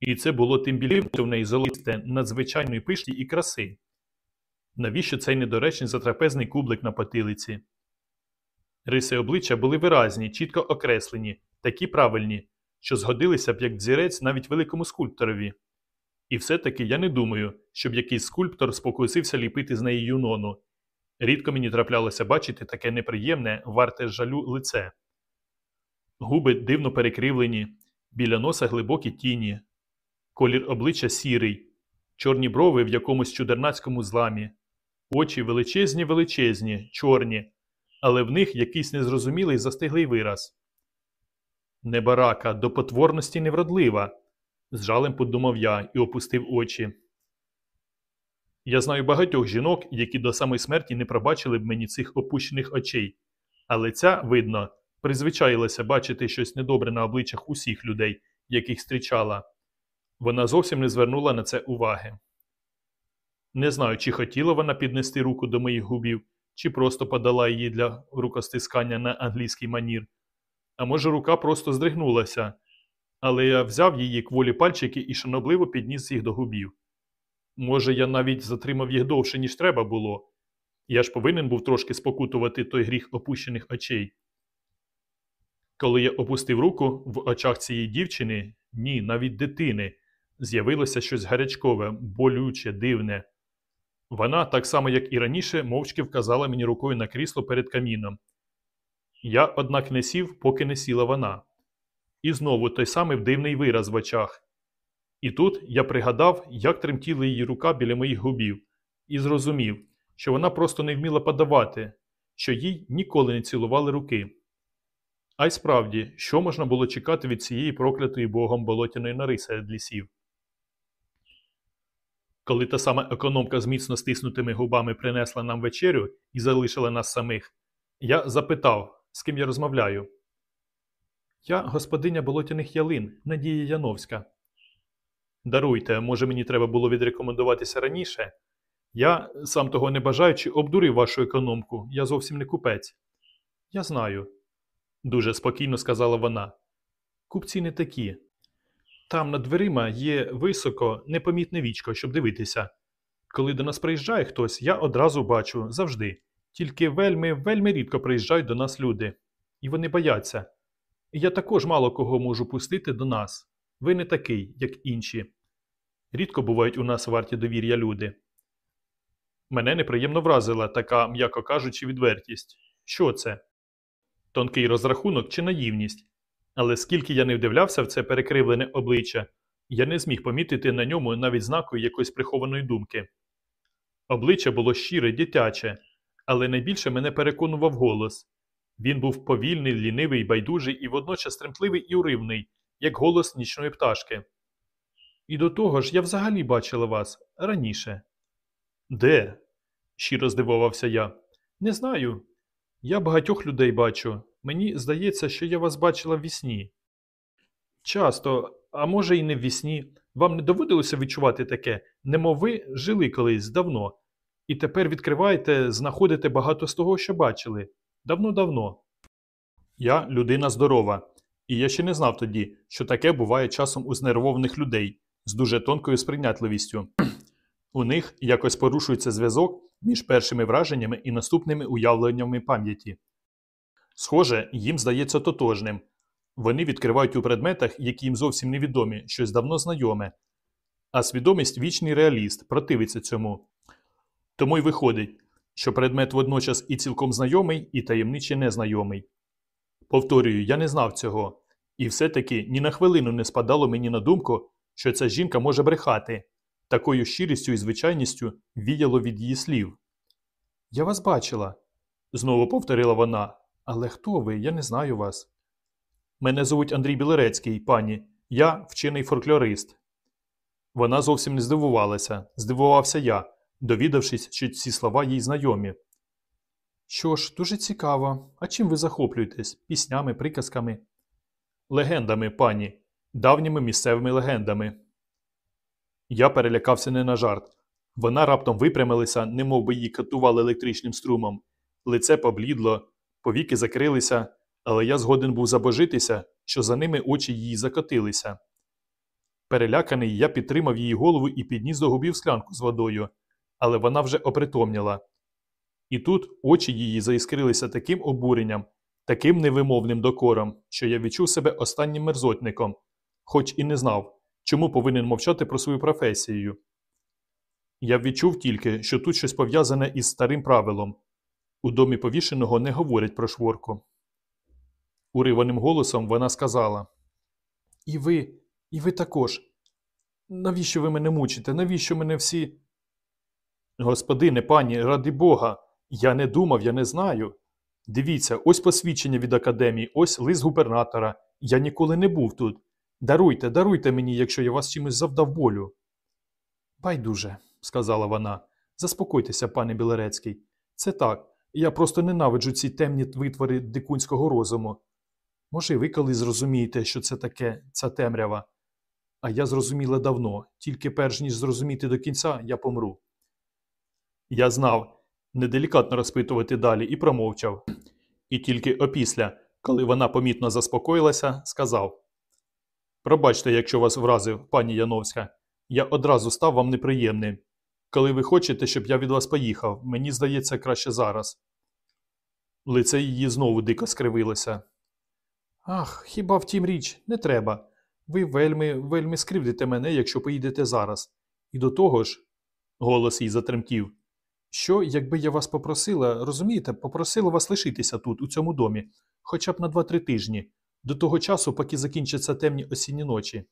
І це було тим більше в неї золоте, надзвичайної пишні і краси. Навіщо цей недоречний затрапезний кублик на потилиці? Риси обличчя були виразні, чітко окреслені, такі правильні, що згодилися б як взірець навіть великому скульпторові. І все-таки я не думаю, щоб якийсь скульптор спокусився ліпити з неї юнону. Рідко мені траплялося бачити таке неприємне, варте жалю лице. Губи дивно перекривлені, біля носа глибокі тіні, колір обличчя сірий, чорні брови в якомусь чудернацькому зламі, очі величезні, величезні, чорні, але в них якийсь незрозумілий застиглий вираз. Небарака, до потворності невродлива, з жалем подумав я і опустив очі. Я знаю багатьох жінок, які до самої смерті не пробачили б мені цих опущених очей, але ця, видно, призвичаїлася бачити щось недобре на обличчях усіх людей, яких зустрічала. Вона зовсім не звернула на це уваги. Не знаю, чи хотіла вона піднести руку до моїх губів, чи просто подала її для рукостискання на англійський манір. А може, рука просто здригнулася, але я взяв її кволі пальчики і шанобливо підніс їх до губів. Може, я навіть затримав їх довше, ніж треба було. Я ж повинен був трошки спокутувати той гріх опущених очей. Коли я опустив руку в очах цієї дівчини, ні, навіть дитини, з'явилося щось гарячкове, болюче, дивне. Вона, так само як і раніше, мовчки вказала мені рукою на крісло перед каміном. Я, однак, не сів, поки не сіла вона. І знову той самий дивний вираз в очах. І тут я пригадав, як тремтіла її рука біля моїх губів, і зрозумів, що вона просто не вміла подавати, що їй ніколи не цілували руки. А й справді, що можна було чекати від цієї проклятої богом болотяної серед лісів? Коли та сама економка з міцно стиснутими губами принесла нам вечерю і залишила нас самих, я запитав, з ким я розмовляю. Я господиня болотяних ялин, Надія Яновська. Даруйте, може, мені треба було відрекомендуватися раніше. Я, сам того не бажаючи, обдурив вашу економку, я зовсім не купець. Я знаю, дуже спокійно сказала вона. Купці не такі. Там над дверима є високо, непомітне вічко, щоб дивитися. Коли до нас приїжджає хтось, я одразу бачу завжди. Тільки вельми, вельми рідко приїжджають до нас люди, і вони бояться. Я також мало кого можу пустити до нас. ви не такий, як інші. Рідко бувають у нас варті довір'я люди. Мене неприємно вразила така, м'яко кажучи, відвертість. Що це? Тонкий розрахунок чи наївність? Але скільки я не вдивлявся в це перекривлене обличчя, я не зміг помітити на ньому навіть знаку якоїсь прихованої думки. Обличчя було щире, дитяче, але найбільше мене переконував голос. Він був повільний, лінивий, байдужий і водночас тремтливий і уривний, як голос нічної пташки. І до того ж, я взагалі бачила вас раніше. Де? щиро здивувався я. Не знаю. Я багатьох людей бачу. Мені здається, що я вас бачила в вісні. Часто, а може, і не в вісні. Вам не доводилося відчувати таке, немов ви жили колись давно, і тепер відкриваєте, знаходите багато з того, що бачили. Давно-давно. Я людина здорова, і я ще не знав тоді, що таке буває часом у знервованих людей з дуже тонкою сприйнятливістю. [clears throat] У них якось порушується зв'язок між першими враженнями і наступними уявленнями пам'яті. Схоже, їм здається тотожним. Вони відкривають у предметах, які їм зовсім невідомі, щось давно знайоме. А свідомість вічний реаліст противиться цьому. Тому й виходить, що предмет водночас і цілком знайомий, і таємниче незнайомий. Повторюю, я не знав цього, і все-таки ні на хвилину не спадало мені на думку, що ця жінка може брехати. Такою щирістю і звичайністю віяло від її слів. Я вас бачила, знову повторила вона. Але хто ви? Я не знаю вас. Мене звуть Андрій Білорецький, пані. Я вчений фольклорист. Вона зовсім не здивувалася. Здивувався я, довідавшись, що ці слова їй знайомі. Що ж, дуже цікаво. А чим ви захоплюєтесь? Піснями, приказками? Легендами, пані, давніми місцевими легендами. Я перелякався не на жарт. Вона раптом випрямилася, немов би її катували електричним струмом. Лице поблідло, повіки закрилися, але я згоден був забожитися, що за ними очі її закотилися. Переляканий, я підтримав її голову і підніс до губів склянку з водою, але вона вже опритомніла. І тут очі її заіскрилися таким обуренням, таким невимовним докором, що я відчув себе останнім мерзотником, хоч і не знав, чому повинен мовчати про свою професію. Я відчув тільки, що тут щось пов'язане із старим правилом у домі повішеного не говорять про шворку. Уриваним голосом вона сказала І ви, і ви також. Навіщо ви мене мучите? Навіщо мене всі. Господине, пані, ради Бога, я не думав, я не знаю. Дивіться, ось посвідчення від академії, ось лист губернатора. Я ніколи не був тут. Даруйте, даруйте мені, якщо я вас чимось завдав болю. Байдуже, сказала вона. Заспокойтеся, пане Білорецький. Це так. Я просто ненавиджу ці темні витвори дикунського розуму. Може, ви коли зрозумієте, що це таке, ця темрява. А я зрозуміла давно, тільки перш ніж зрозуміти до кінця, я помру. Я знав неделікатно розпитувати далі і промовчав. І тільки опісля, коли вона помітно заспокоїлася, сказав Пробачте, якщо вас вразив, пані Яновська, я одразу став вам неприємним. Коли ви хочете, щоб я від вас поїхав, мені здається, краще зараз. Лице її знову дико скривилося. Ах, хіба в тім річ, не треба. Ви вельми, вельми скривдите мене, якщо поїдете зараз. І до того ж, голос їй затремтів. Що, якби я вас попросила, розумієте, попросила вас лишитися тут, у цьому домі, хоча б на два-три тижні, до того часу, поки закінчаться темні осінні ночі.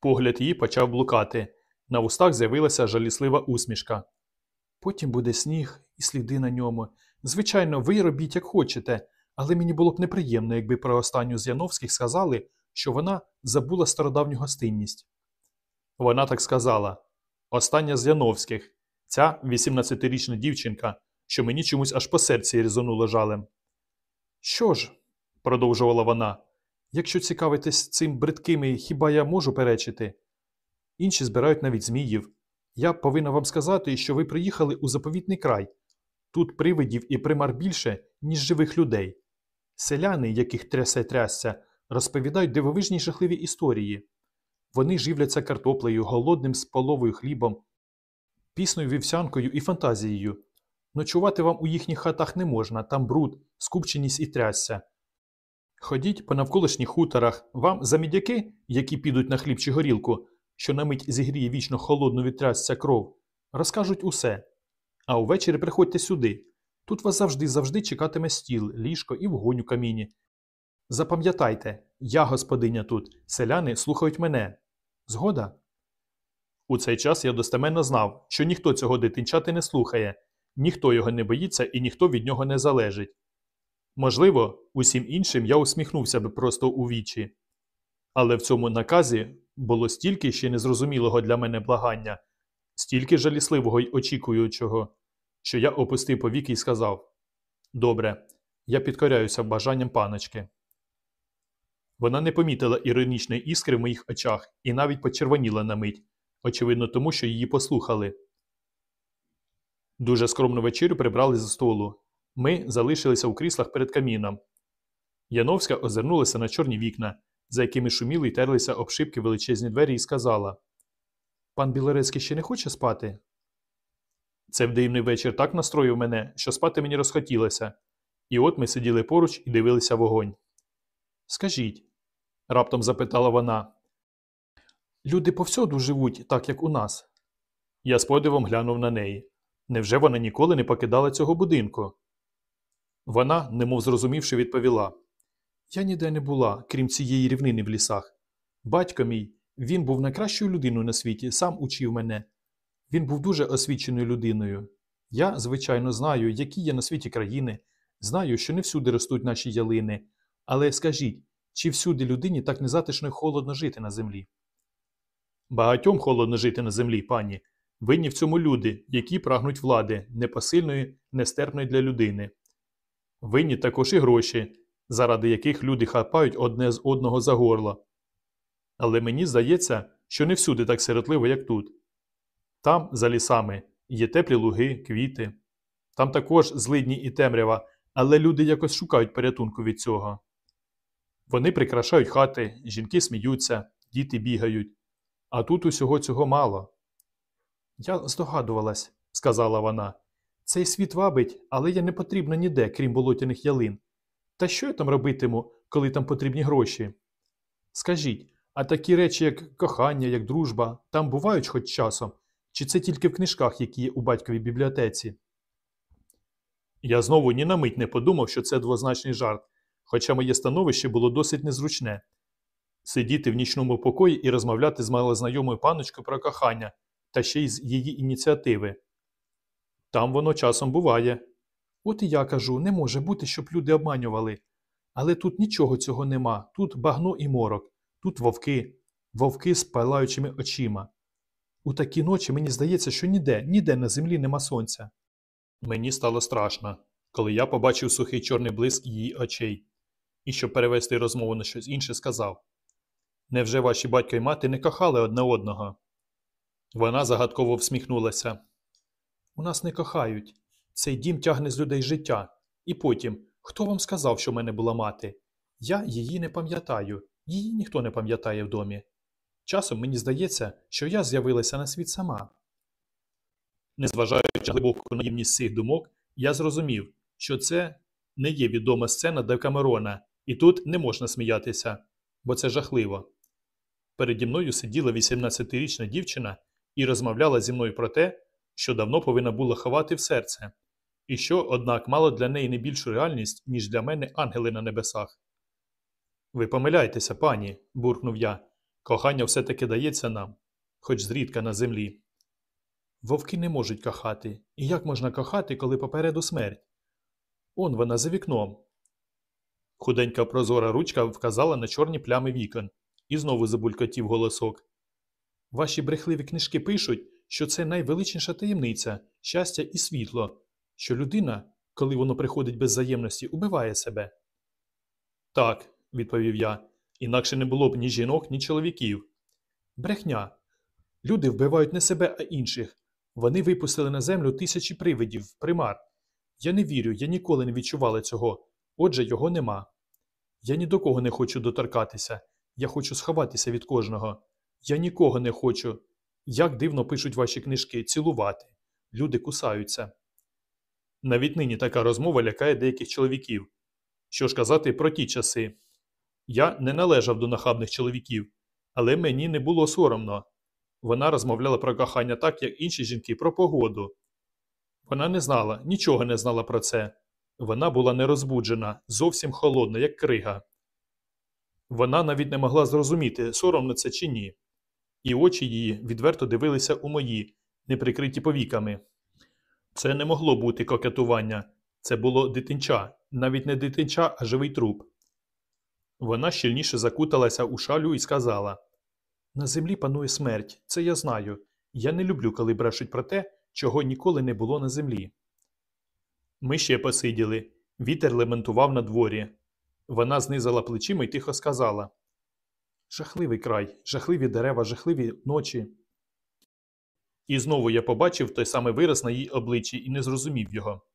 Погляд її почав блукати. На устах з'явилася жаліслива усмішка. Потім буде сніг і сліди на ньому. Звичайно, ви робіть, як хочете, але мені було б неприємно, якби про останню з Яновських сказали, що вона забула стародавню гостинність. Вона так сказала остання з Яновських, ця 18-річна дівчинка, що мені чомусь аж по серці різонула жалем. Що ж, продовжувала вона, якщо цікавитесь цим бридкими, хіба я можу перечити? Інші збирають навіть зміїв. Я повинна вам сказати, що ви приїхали у заповітний край. Тут привидів і примар більше, ніж живих людей. Селяни, яких трясе трясся, розповідають дивовижні жахливі історії. Вони живляться картоплею, голодним з хлібом, пісною вівсянкою і фантазією. Ночувати вам у їхніх хатах не можна, там бруд, скупченість і трясся. Ходіть по навколишніх хуторах, вам за мідяки, які підуть на хліб чи горілку, що на мить зігріє вічно холодну вітрясця кров, розкажуть усе. А увечері приходьте сюди. Тут вас завжди завжди чекатиме стіл, ліжко і вогонь у каміні. Запам'ятайте, я господиня тут, селяни слухають мене. Згода? У цей час я достеменно знав, що ніхто цього дитинчати не слухає, ніхто його не боїться і ніхто від нього не залежить. Можливо, усім іншим я усміхнувся би просто у вічі. Але в цьому наказі було стільки ще незрозумілого для мене благання, стільки жалісливого й очікуючого, що я опустив повіки і сказав Добре, я підкоряюся бажанням паночки. Вона не помітила іронічної іскри в моїх очах і навіть почервоніла на мить, очевидно, тому що її послухали. Дуже скромну вечерю прибрали за столу. Ми залишилися у кріслах перед каміном. Яновська озирнулася на чорні вікна, за якими шуміли й терлися обшибки величезні двері, і сказала Пан Білорецький ще не хоче спати? Це в дивний вечір так настроїв мене, що спати мені розхотілося. І от ми сиділи поруч і дивилися вогонь. Скажіть, раптом запитала вона. Люди повсюду живуть так, як у нас. Я з подивом глянув на неї. Невже вона ніколи не покидала цього будинку? Вона, немов зрозумівши, відповіла Я ніде не була, крім цієї рівнини в лісах. Батько мій, він був найкращою людиною на світі, сам учив мене. Він був дуже освіченою людиною. Я, звичайно, знаю, які є на світі країни, знаю, що не всюди ростуть наші ялини. Але скажіть, чи всюди людині так незатишно й холодно жити на землі? Багатьом холодно жити на землі, пані. Винні в цьому люди, які прагнуть влади, непосильної, нестерпної для людини. Винні також і гроші, заради яких люди хапають одне з одного за горло. Але мені здається, що не всюди так сиротливо, як тут. Там, за лісами, є теплі луги, квіти. Там також злидні і темрява, але люди якось шукають порятунку від цього. Вони прикрашають хати, жінки сміються, діти бігають. А тут усього цього мало. Я здогадувалась, сказала вона. Цей світ вабить, але я не потрібна ніде, крім болотяних ялин. Та що я там робитиму, коли там потрібні гроші? Скажіть, а такі речі, як кохання, як дружба, там бувають хоч часом, чи це тільки в книжках, які є у батьковій бібліотеці? Я знову ні на мить не подумав, що це двозначний жарт, хоча моє становище було досить незручне сидіти в нічному покої і розмовляти з малознайомою паночкою про кохання, та ще й з її ініціативи. Там воно часом буває. От і я кажу, не може бути, щоб люди обманювали. Але тут нічого цього нема, тут багно і морок, тут вовки, вовки з палаючими очима. У такі ночі мені здається, що ніде, ніде на землі нема сонця. Мені стало страшно, коли я побачив сухий чорний блиск її очей, і щоб перевести розмову на щось інше, сказав Невже ваші батько і мати не кохали одне одного? Вона загадково всміхнулася. У нас не кохають. Цей дім тягне з людей життя. І потім, хто вам сказав, що в мене була мати? Я її не пам'ятаю, її ніхто не пам'ятає в домі. Часом мені здається, що я з'явилася на світ сама. Незважаючи глибоку наївність цих думок, я зрозумів, що це не є відома сцена Декамерона, і тут не можна сміятися, бо це жахливо. Переді мною сиділа 18-річна дівчина і розмовляла зі мною про те, що давно повинна була ховати в серце, і що, однак, мало для неї не більшу реальність, ніж для мене ангели на небесах. Ви помиляєтеся, пані, буркнув я. Кохання все таки дається нам, хоч зрідка на землі. Вовки не можуть кохати. І як можна кохати, коли попереду смерть? Он вона за вікном. Худенька прозора ручка вказала на чорні плями вікон і знову забулькотів голосок. Ваші брехливі книжки пишуть, що це найвеличніша таємниця, щастя і світло, що людина, коли воно приходить без взаємності, убиває себе. Так, відповів я, інакше не було б ні жінок, ні чоловіків. Брехня. Люди вбивають не себе, а інших. Вони випустили на землю тисячі привидів, примар. Я не вірю, я ніколи не відчувала цього, отже, його нема. Я ні до кого не хочу доторкатися, я хочу сховатися від кожного. Я нікого не хочу. Як дивно пишуть ваші книжки, цілувати. Люди кусаються. Навіть нині така розмова лякає деяких чоловіків. Що ж казати про ті часи, Я не належав до нахабних чоловіків, але мені не було соромно. Вона розмовляла про кохання так, як інші жінки про погоду. Вона не знала, нічого не знала про це. Вона була нерозбуджена, зовсім холодна, як крига. Вона навіть не могла зрозуміти, соромно це чи ні. І очі її відверто дивилися у мої, не прикриті повіками. Це не могло бути кокетування. Це було дитинча, навіть не дитинча, а живий труп. Вона щільніше закуталася у шалю і сказала На землі панує смерть, це я знаю. Я не люблю, коли брешуть про те, чого ніколи не було на землі. Ми ще посиділи. Вітер лементував на дворі. Вона знизала плечима і тихо сказала Жахливий край, жахливі дерева, жахливі ночі. І знову я побачив той самий вираз на її обличчі і не зрозумів його.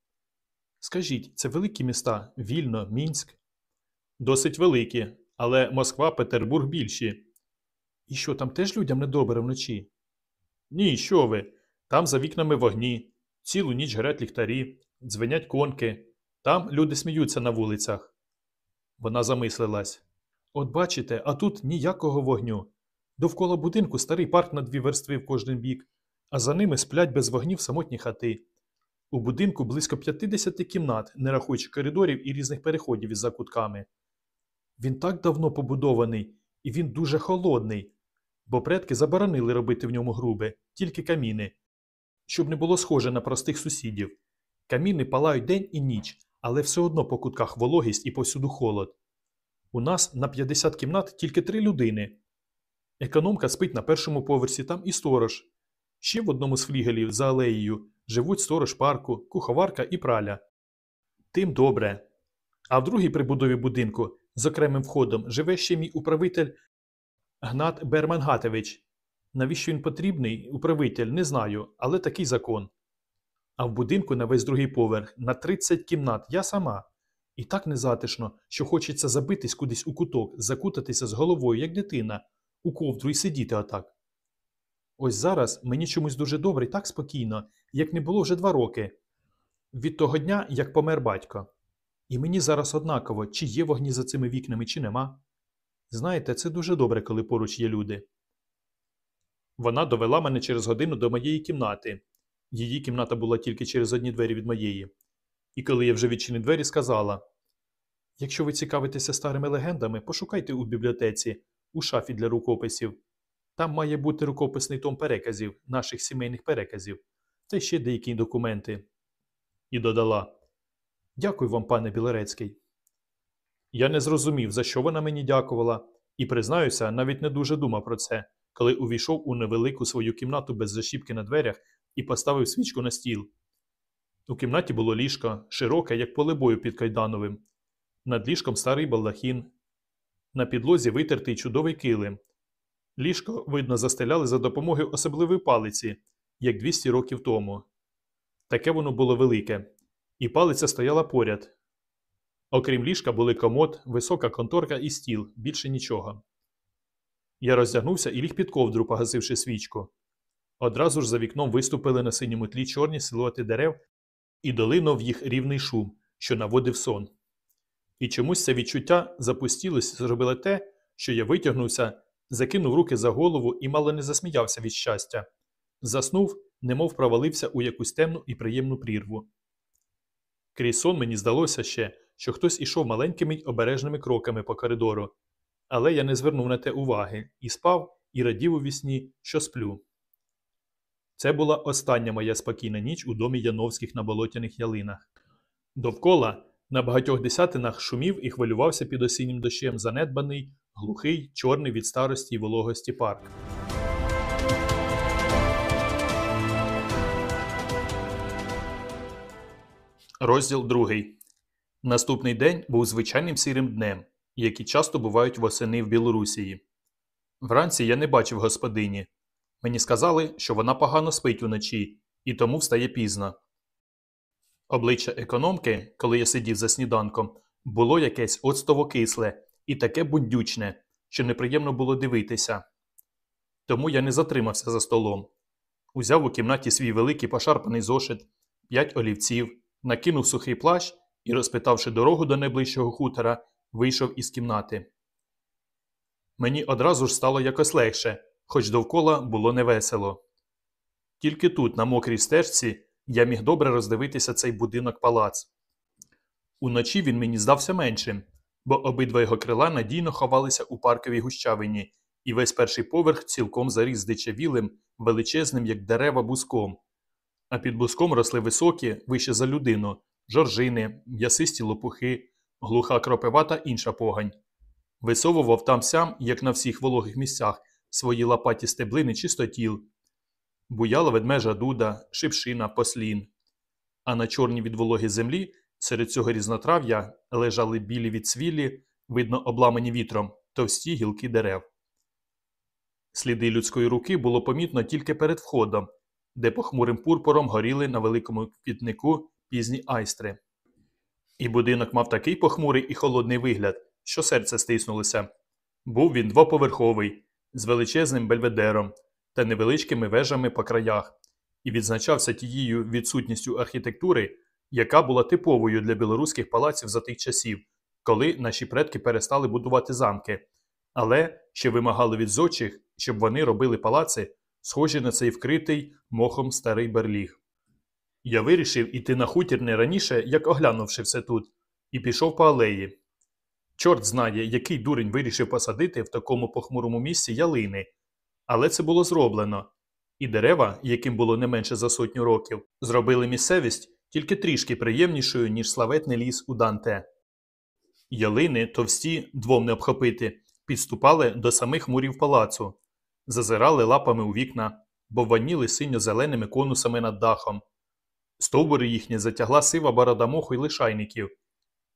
Скажіть, це великі міста Вільно, Мінськ? Досить великі, але Москва, Петербург більші. І що там теж людям недобре вночі? Ні, що ви? Там за вікнами вогні, цілу ніч горять ліхтарі, дзвенять конки, там люди сміються на вулицях. Вона замислилась. От бачите, а тут ніякого вогню. Довкола будинку старий парк на дві верстви в кожний бік, а за ними сплять без вогнів самотні хати. У будинку близько 50 кімнат, не рахуючи коридорів і різних переходів із закутками. Він так давно побудований, і він дуже холодний, бо предки заборонили робити в ньому груби, тільки каміни, щоб не було схоже на простих сусідів. Каміни палають день і ніч, але все одно по кутках вологість і повсюду холод. У нас на 50 кімнат тільки три людини. Економка спить на першому поверсі, там і сторож. Ще в одному з флігелів за алеєю живуть сторож парку, куховарка і праля. Тим добре. А в другій прибудові будинку з окремим входом живе ще мій управитель Гнат Бермангатович. Навіщо він потрібний, управитель, не знаю, але такий закон. А в будинку на весь другий поверх на 30 кімнат я сама. І так незатишно, що хочеться забитись кудись у куток, закутатися з головою, як дитина, у ковдру і сидіти отак. Ось зараз мені чомусь дуже добре і так спокійно, як не було вже два роки. Від того дня, як помер батько. І мені зараз однаково, чи є вогні за цими вікнами, чи нема. Знаєте, це дуже добре, коли поруч є люди. Вона довела мене через годину до моєї кімнати. Її кімната була тільки через одні двері від моєї. І коли я вже відчинив двері, сказала Якщо ви цікавитеся старими легендами, пошукайте у бібліотеці, у шафі для рукописів. Там має бути рукописний том переказів, наших сімейних переказів, та ще деякі документи. І додала Дякую вам, пане Білорецький. Я не зрозумів, за що вона мені дякувала, і, признаюся, навіть не дуже думав про це, коли увійшов у невелику свою кімнату без защіпки на дверях і поставив свічку на стіл. У кімнаті було ліжко, широке, як поле бою під Кайдановим. Над ліжком старий балдахін. На підлозі витертий чудовий килим. Ліжко, видно, застеляли за допомогою особливої палиці, як 200 років тому. Таке воно було велике, і палиця стояла поряд. Окрім ліжка, були комод, висока конторка і стіл, більше нічого. Я роздягнувся і ліг під ковдру, погасивши свічку. Одразу ж за вікном виступили на синьому тлі чорні силуети дерев і долинув їх рівний шум, що наводив сон. І чомусь це відчуття запустілось, зробило те, що я витягнувся, закинув руки за голову і мало не засміявся від щастя. Заснув, немов провалився у якусь темну і приємну прірву. Крізь сон мені здалося ще, що хтось ішов маленькими й обережними кроками по коридору, але я не звернув на те уваги і спав, і радів у вісні, що сплю. Це була остання моя спокійна ніч у домі Яновських на болотяних ялинах. Довкола на багатьох десятинах шумів і хвилювався під осіннім дощем занедбаний, глухий, чорний від старості й вологості парк. Розділ другий. Наступний день був звичайним сірим днем, які часто бувають восени в Білорусії. Вранці я не бачив господині. Мені сказали, що вона погано спить уночі і тому встає пізно. Обличчя економки, коли я сидів за сніданком, було якесь оцтово кисле і таке бундючне, що неприємно було дивитися. Тому я не затримався за столом. Узяв у кімнаті свій великий пошарпаний зошит, п'ять олівців, накинув сухий плащ і, розпитавши дорогу до найближчого хутора, вийшов із кімнати. Мені одразу ж стало якось легше, хоч довкола було невесело. Тільки тут, на мокрій стежці, я міг добре роздивитися цей будинок палац. Уночі він мені здався меншим, бо обидва його крила надійно ховалися у парковій гущавині, і весь перший поверх цілком заріс здичавілим, величезним, як дерева, буском. А під буском росли високі, вище за людину, жоржини, м'ясисті лопухи, глуха кропива та інша погань. Висовував там сям, як на всіх вологих місцях, свої лопаті стеблини чистотіл. Буяла ведмежа дуда, шипшина, послін. А на чорній від вологи землі серед цього різнотрав'я лежали білі відсвілі, видно обламані вітром, товсті гілки дерев. Сліди людської руки було помітно тільки перед входом, де похмурим пурпуром горіли на великому квітнику пізні айстри. І будинок мав такий похмурий і холодний вигляд, що серце стиснулося. Був він двоповерховий, з величезним бельведером та невеличкими вежами по краях, і відзначався тією відсутністю архітектури, яка була типовою для білоруських палаців за тих часів, коли наші предки перестали будувати замки, але ще вимагали від зодчих, щоб вони робили палаци, схожі на цей вкритий мохом старий берліг. Я вирішив іти на хутір не раніше, як оглянувши все тут, і пішов по алеї. Чорт знає, який дурень вирішив посадити в такому похмурому місці ялини, але це було зроблено, і дерева, яким було не менше за сотню років, зробили місцевість тільки трішки приємнішою, ніж славетний ліс у Данте. Ялини, товсті, двом не обхопити, підступали до самих мурів палацу, зазирали лапами у вікна, бовваніли синьо-зеленими конусами над дахом. Стовбури їхні затягла сива борода моху й лишайників.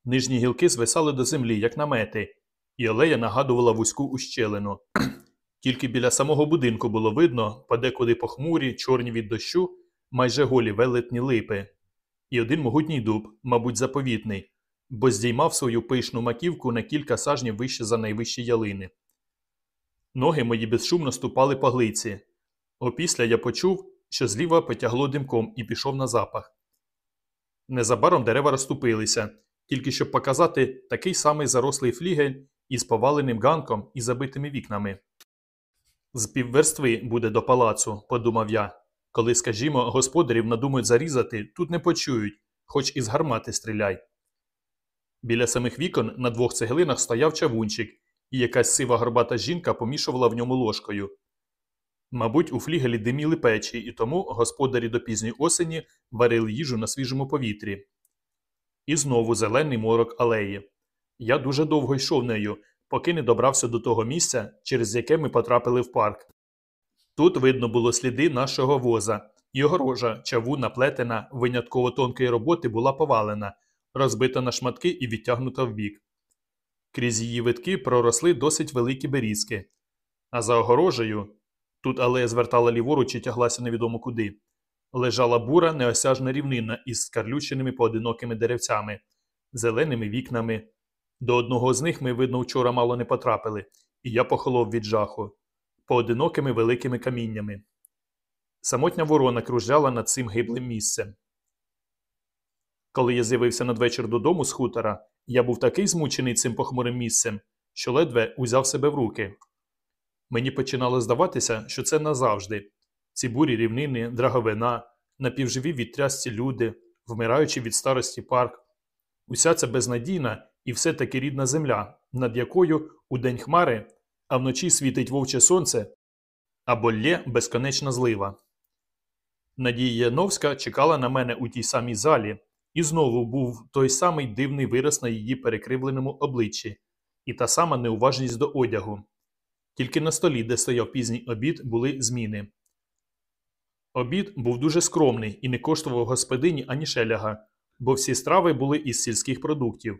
Нижні гілки звисали до землі, як намети, і алея нагадувала вузьку ущелину. [clears throat] Тільки біля самого будинку було видно, подекуди похмурі, чорні від дощу, майже голі велетні липи. І один могутній дуб, мабуть, заповітний, бо здіймав свою пишну маківку на кілька сажнів вище за найвищі ялини. Ноги мої безшумно ступали по глиці. Опісля я почув, що зліва потягло димком і пішов на запах. Незабаром дерева розступилися, тільки щоб показати такий самий зарослий флігель із поваленим ганком і забитими вікнами. З півверстви буде до палацу, подумав я. Коли, скажімо, господарів надумають зарізати, тут не почують, хоч із гармати стріляй. Біля самих вікон на двох цеглинах стояв чавунчик, і якась сива горбата жінка помішувала в ньому ложкою. Мабуть, у флігелі диміли печі, і тому господарі до пізньої осені варили їжу на свіжому повітрі. І знову зелений морок алеї. Я дуже довго йшов нею, поки не добрався до того місця, через яке ми потрапили в парк. Тут видно було сліди нашого воза, і огорожа, чавуна, плетена, винятково тонкої роботи була повалена, розбита на шматки і відтягнута вбік. Крізь її витки проросли досить великі берізки. А за огорожею тут алея звертала ліворуч і тяглася невідомо куди. Лежала бура неосяжна рівнина із скарлюченими поодинокими деревцями, зеленими вікнами. До одного з них ми, видно, вчора мало не потрапили, і я похолов від жаху, поодинокими великими каміннями. Самотня ворона кружляла над цим гиблим місцем. Коли я з'явився надвечір додому з хутора, я був такий змучений цим похмурим місцем, що ледве узяв себе в руки. Мені починало здаватися, що це назавжди ці бурі рівнини, драговина, напівживі від трясці люди, вмираючи від старості парк. Уся ця безнадійна і все таки рідна земля, над якою у день хмари, а вночі світить вовче сонце, або лє безконечна злива. Надія Яновська чекала на мене у тій самій залі, і знову був той самий дивний вираз на її перекривленому обличчі, і та сама неуважність до одягу. Тільки на столі, де стояв пізній обід, були зміни. Обід був дуже скромний і не коштував господині ані шеляга, бо всі страви були із сільських продуктів.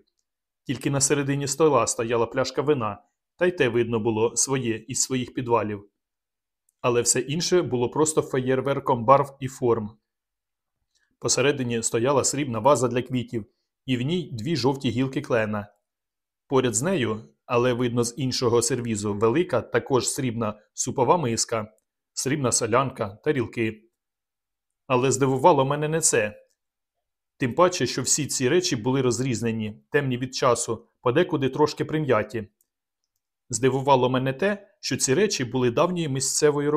Тільки на середині стола стояла пляшка вина, та й те видно було своє із своїх підвалів. Але все інше було просто феєрверком барв і форм. Посередині стояла срібна ваза для квітів, і в ній дві жовті гілки клена. Поряд з нею, але видно з іншого сервізу, велика, також срібна супова миска, срібна солянка, тарілки. Але здивувало мене не це. Тим паче, що всі ці речі були розрізнені, темні від часу, подекуди трошки прим'яті. Здивувало мене те, що ці речі були давньої місцевої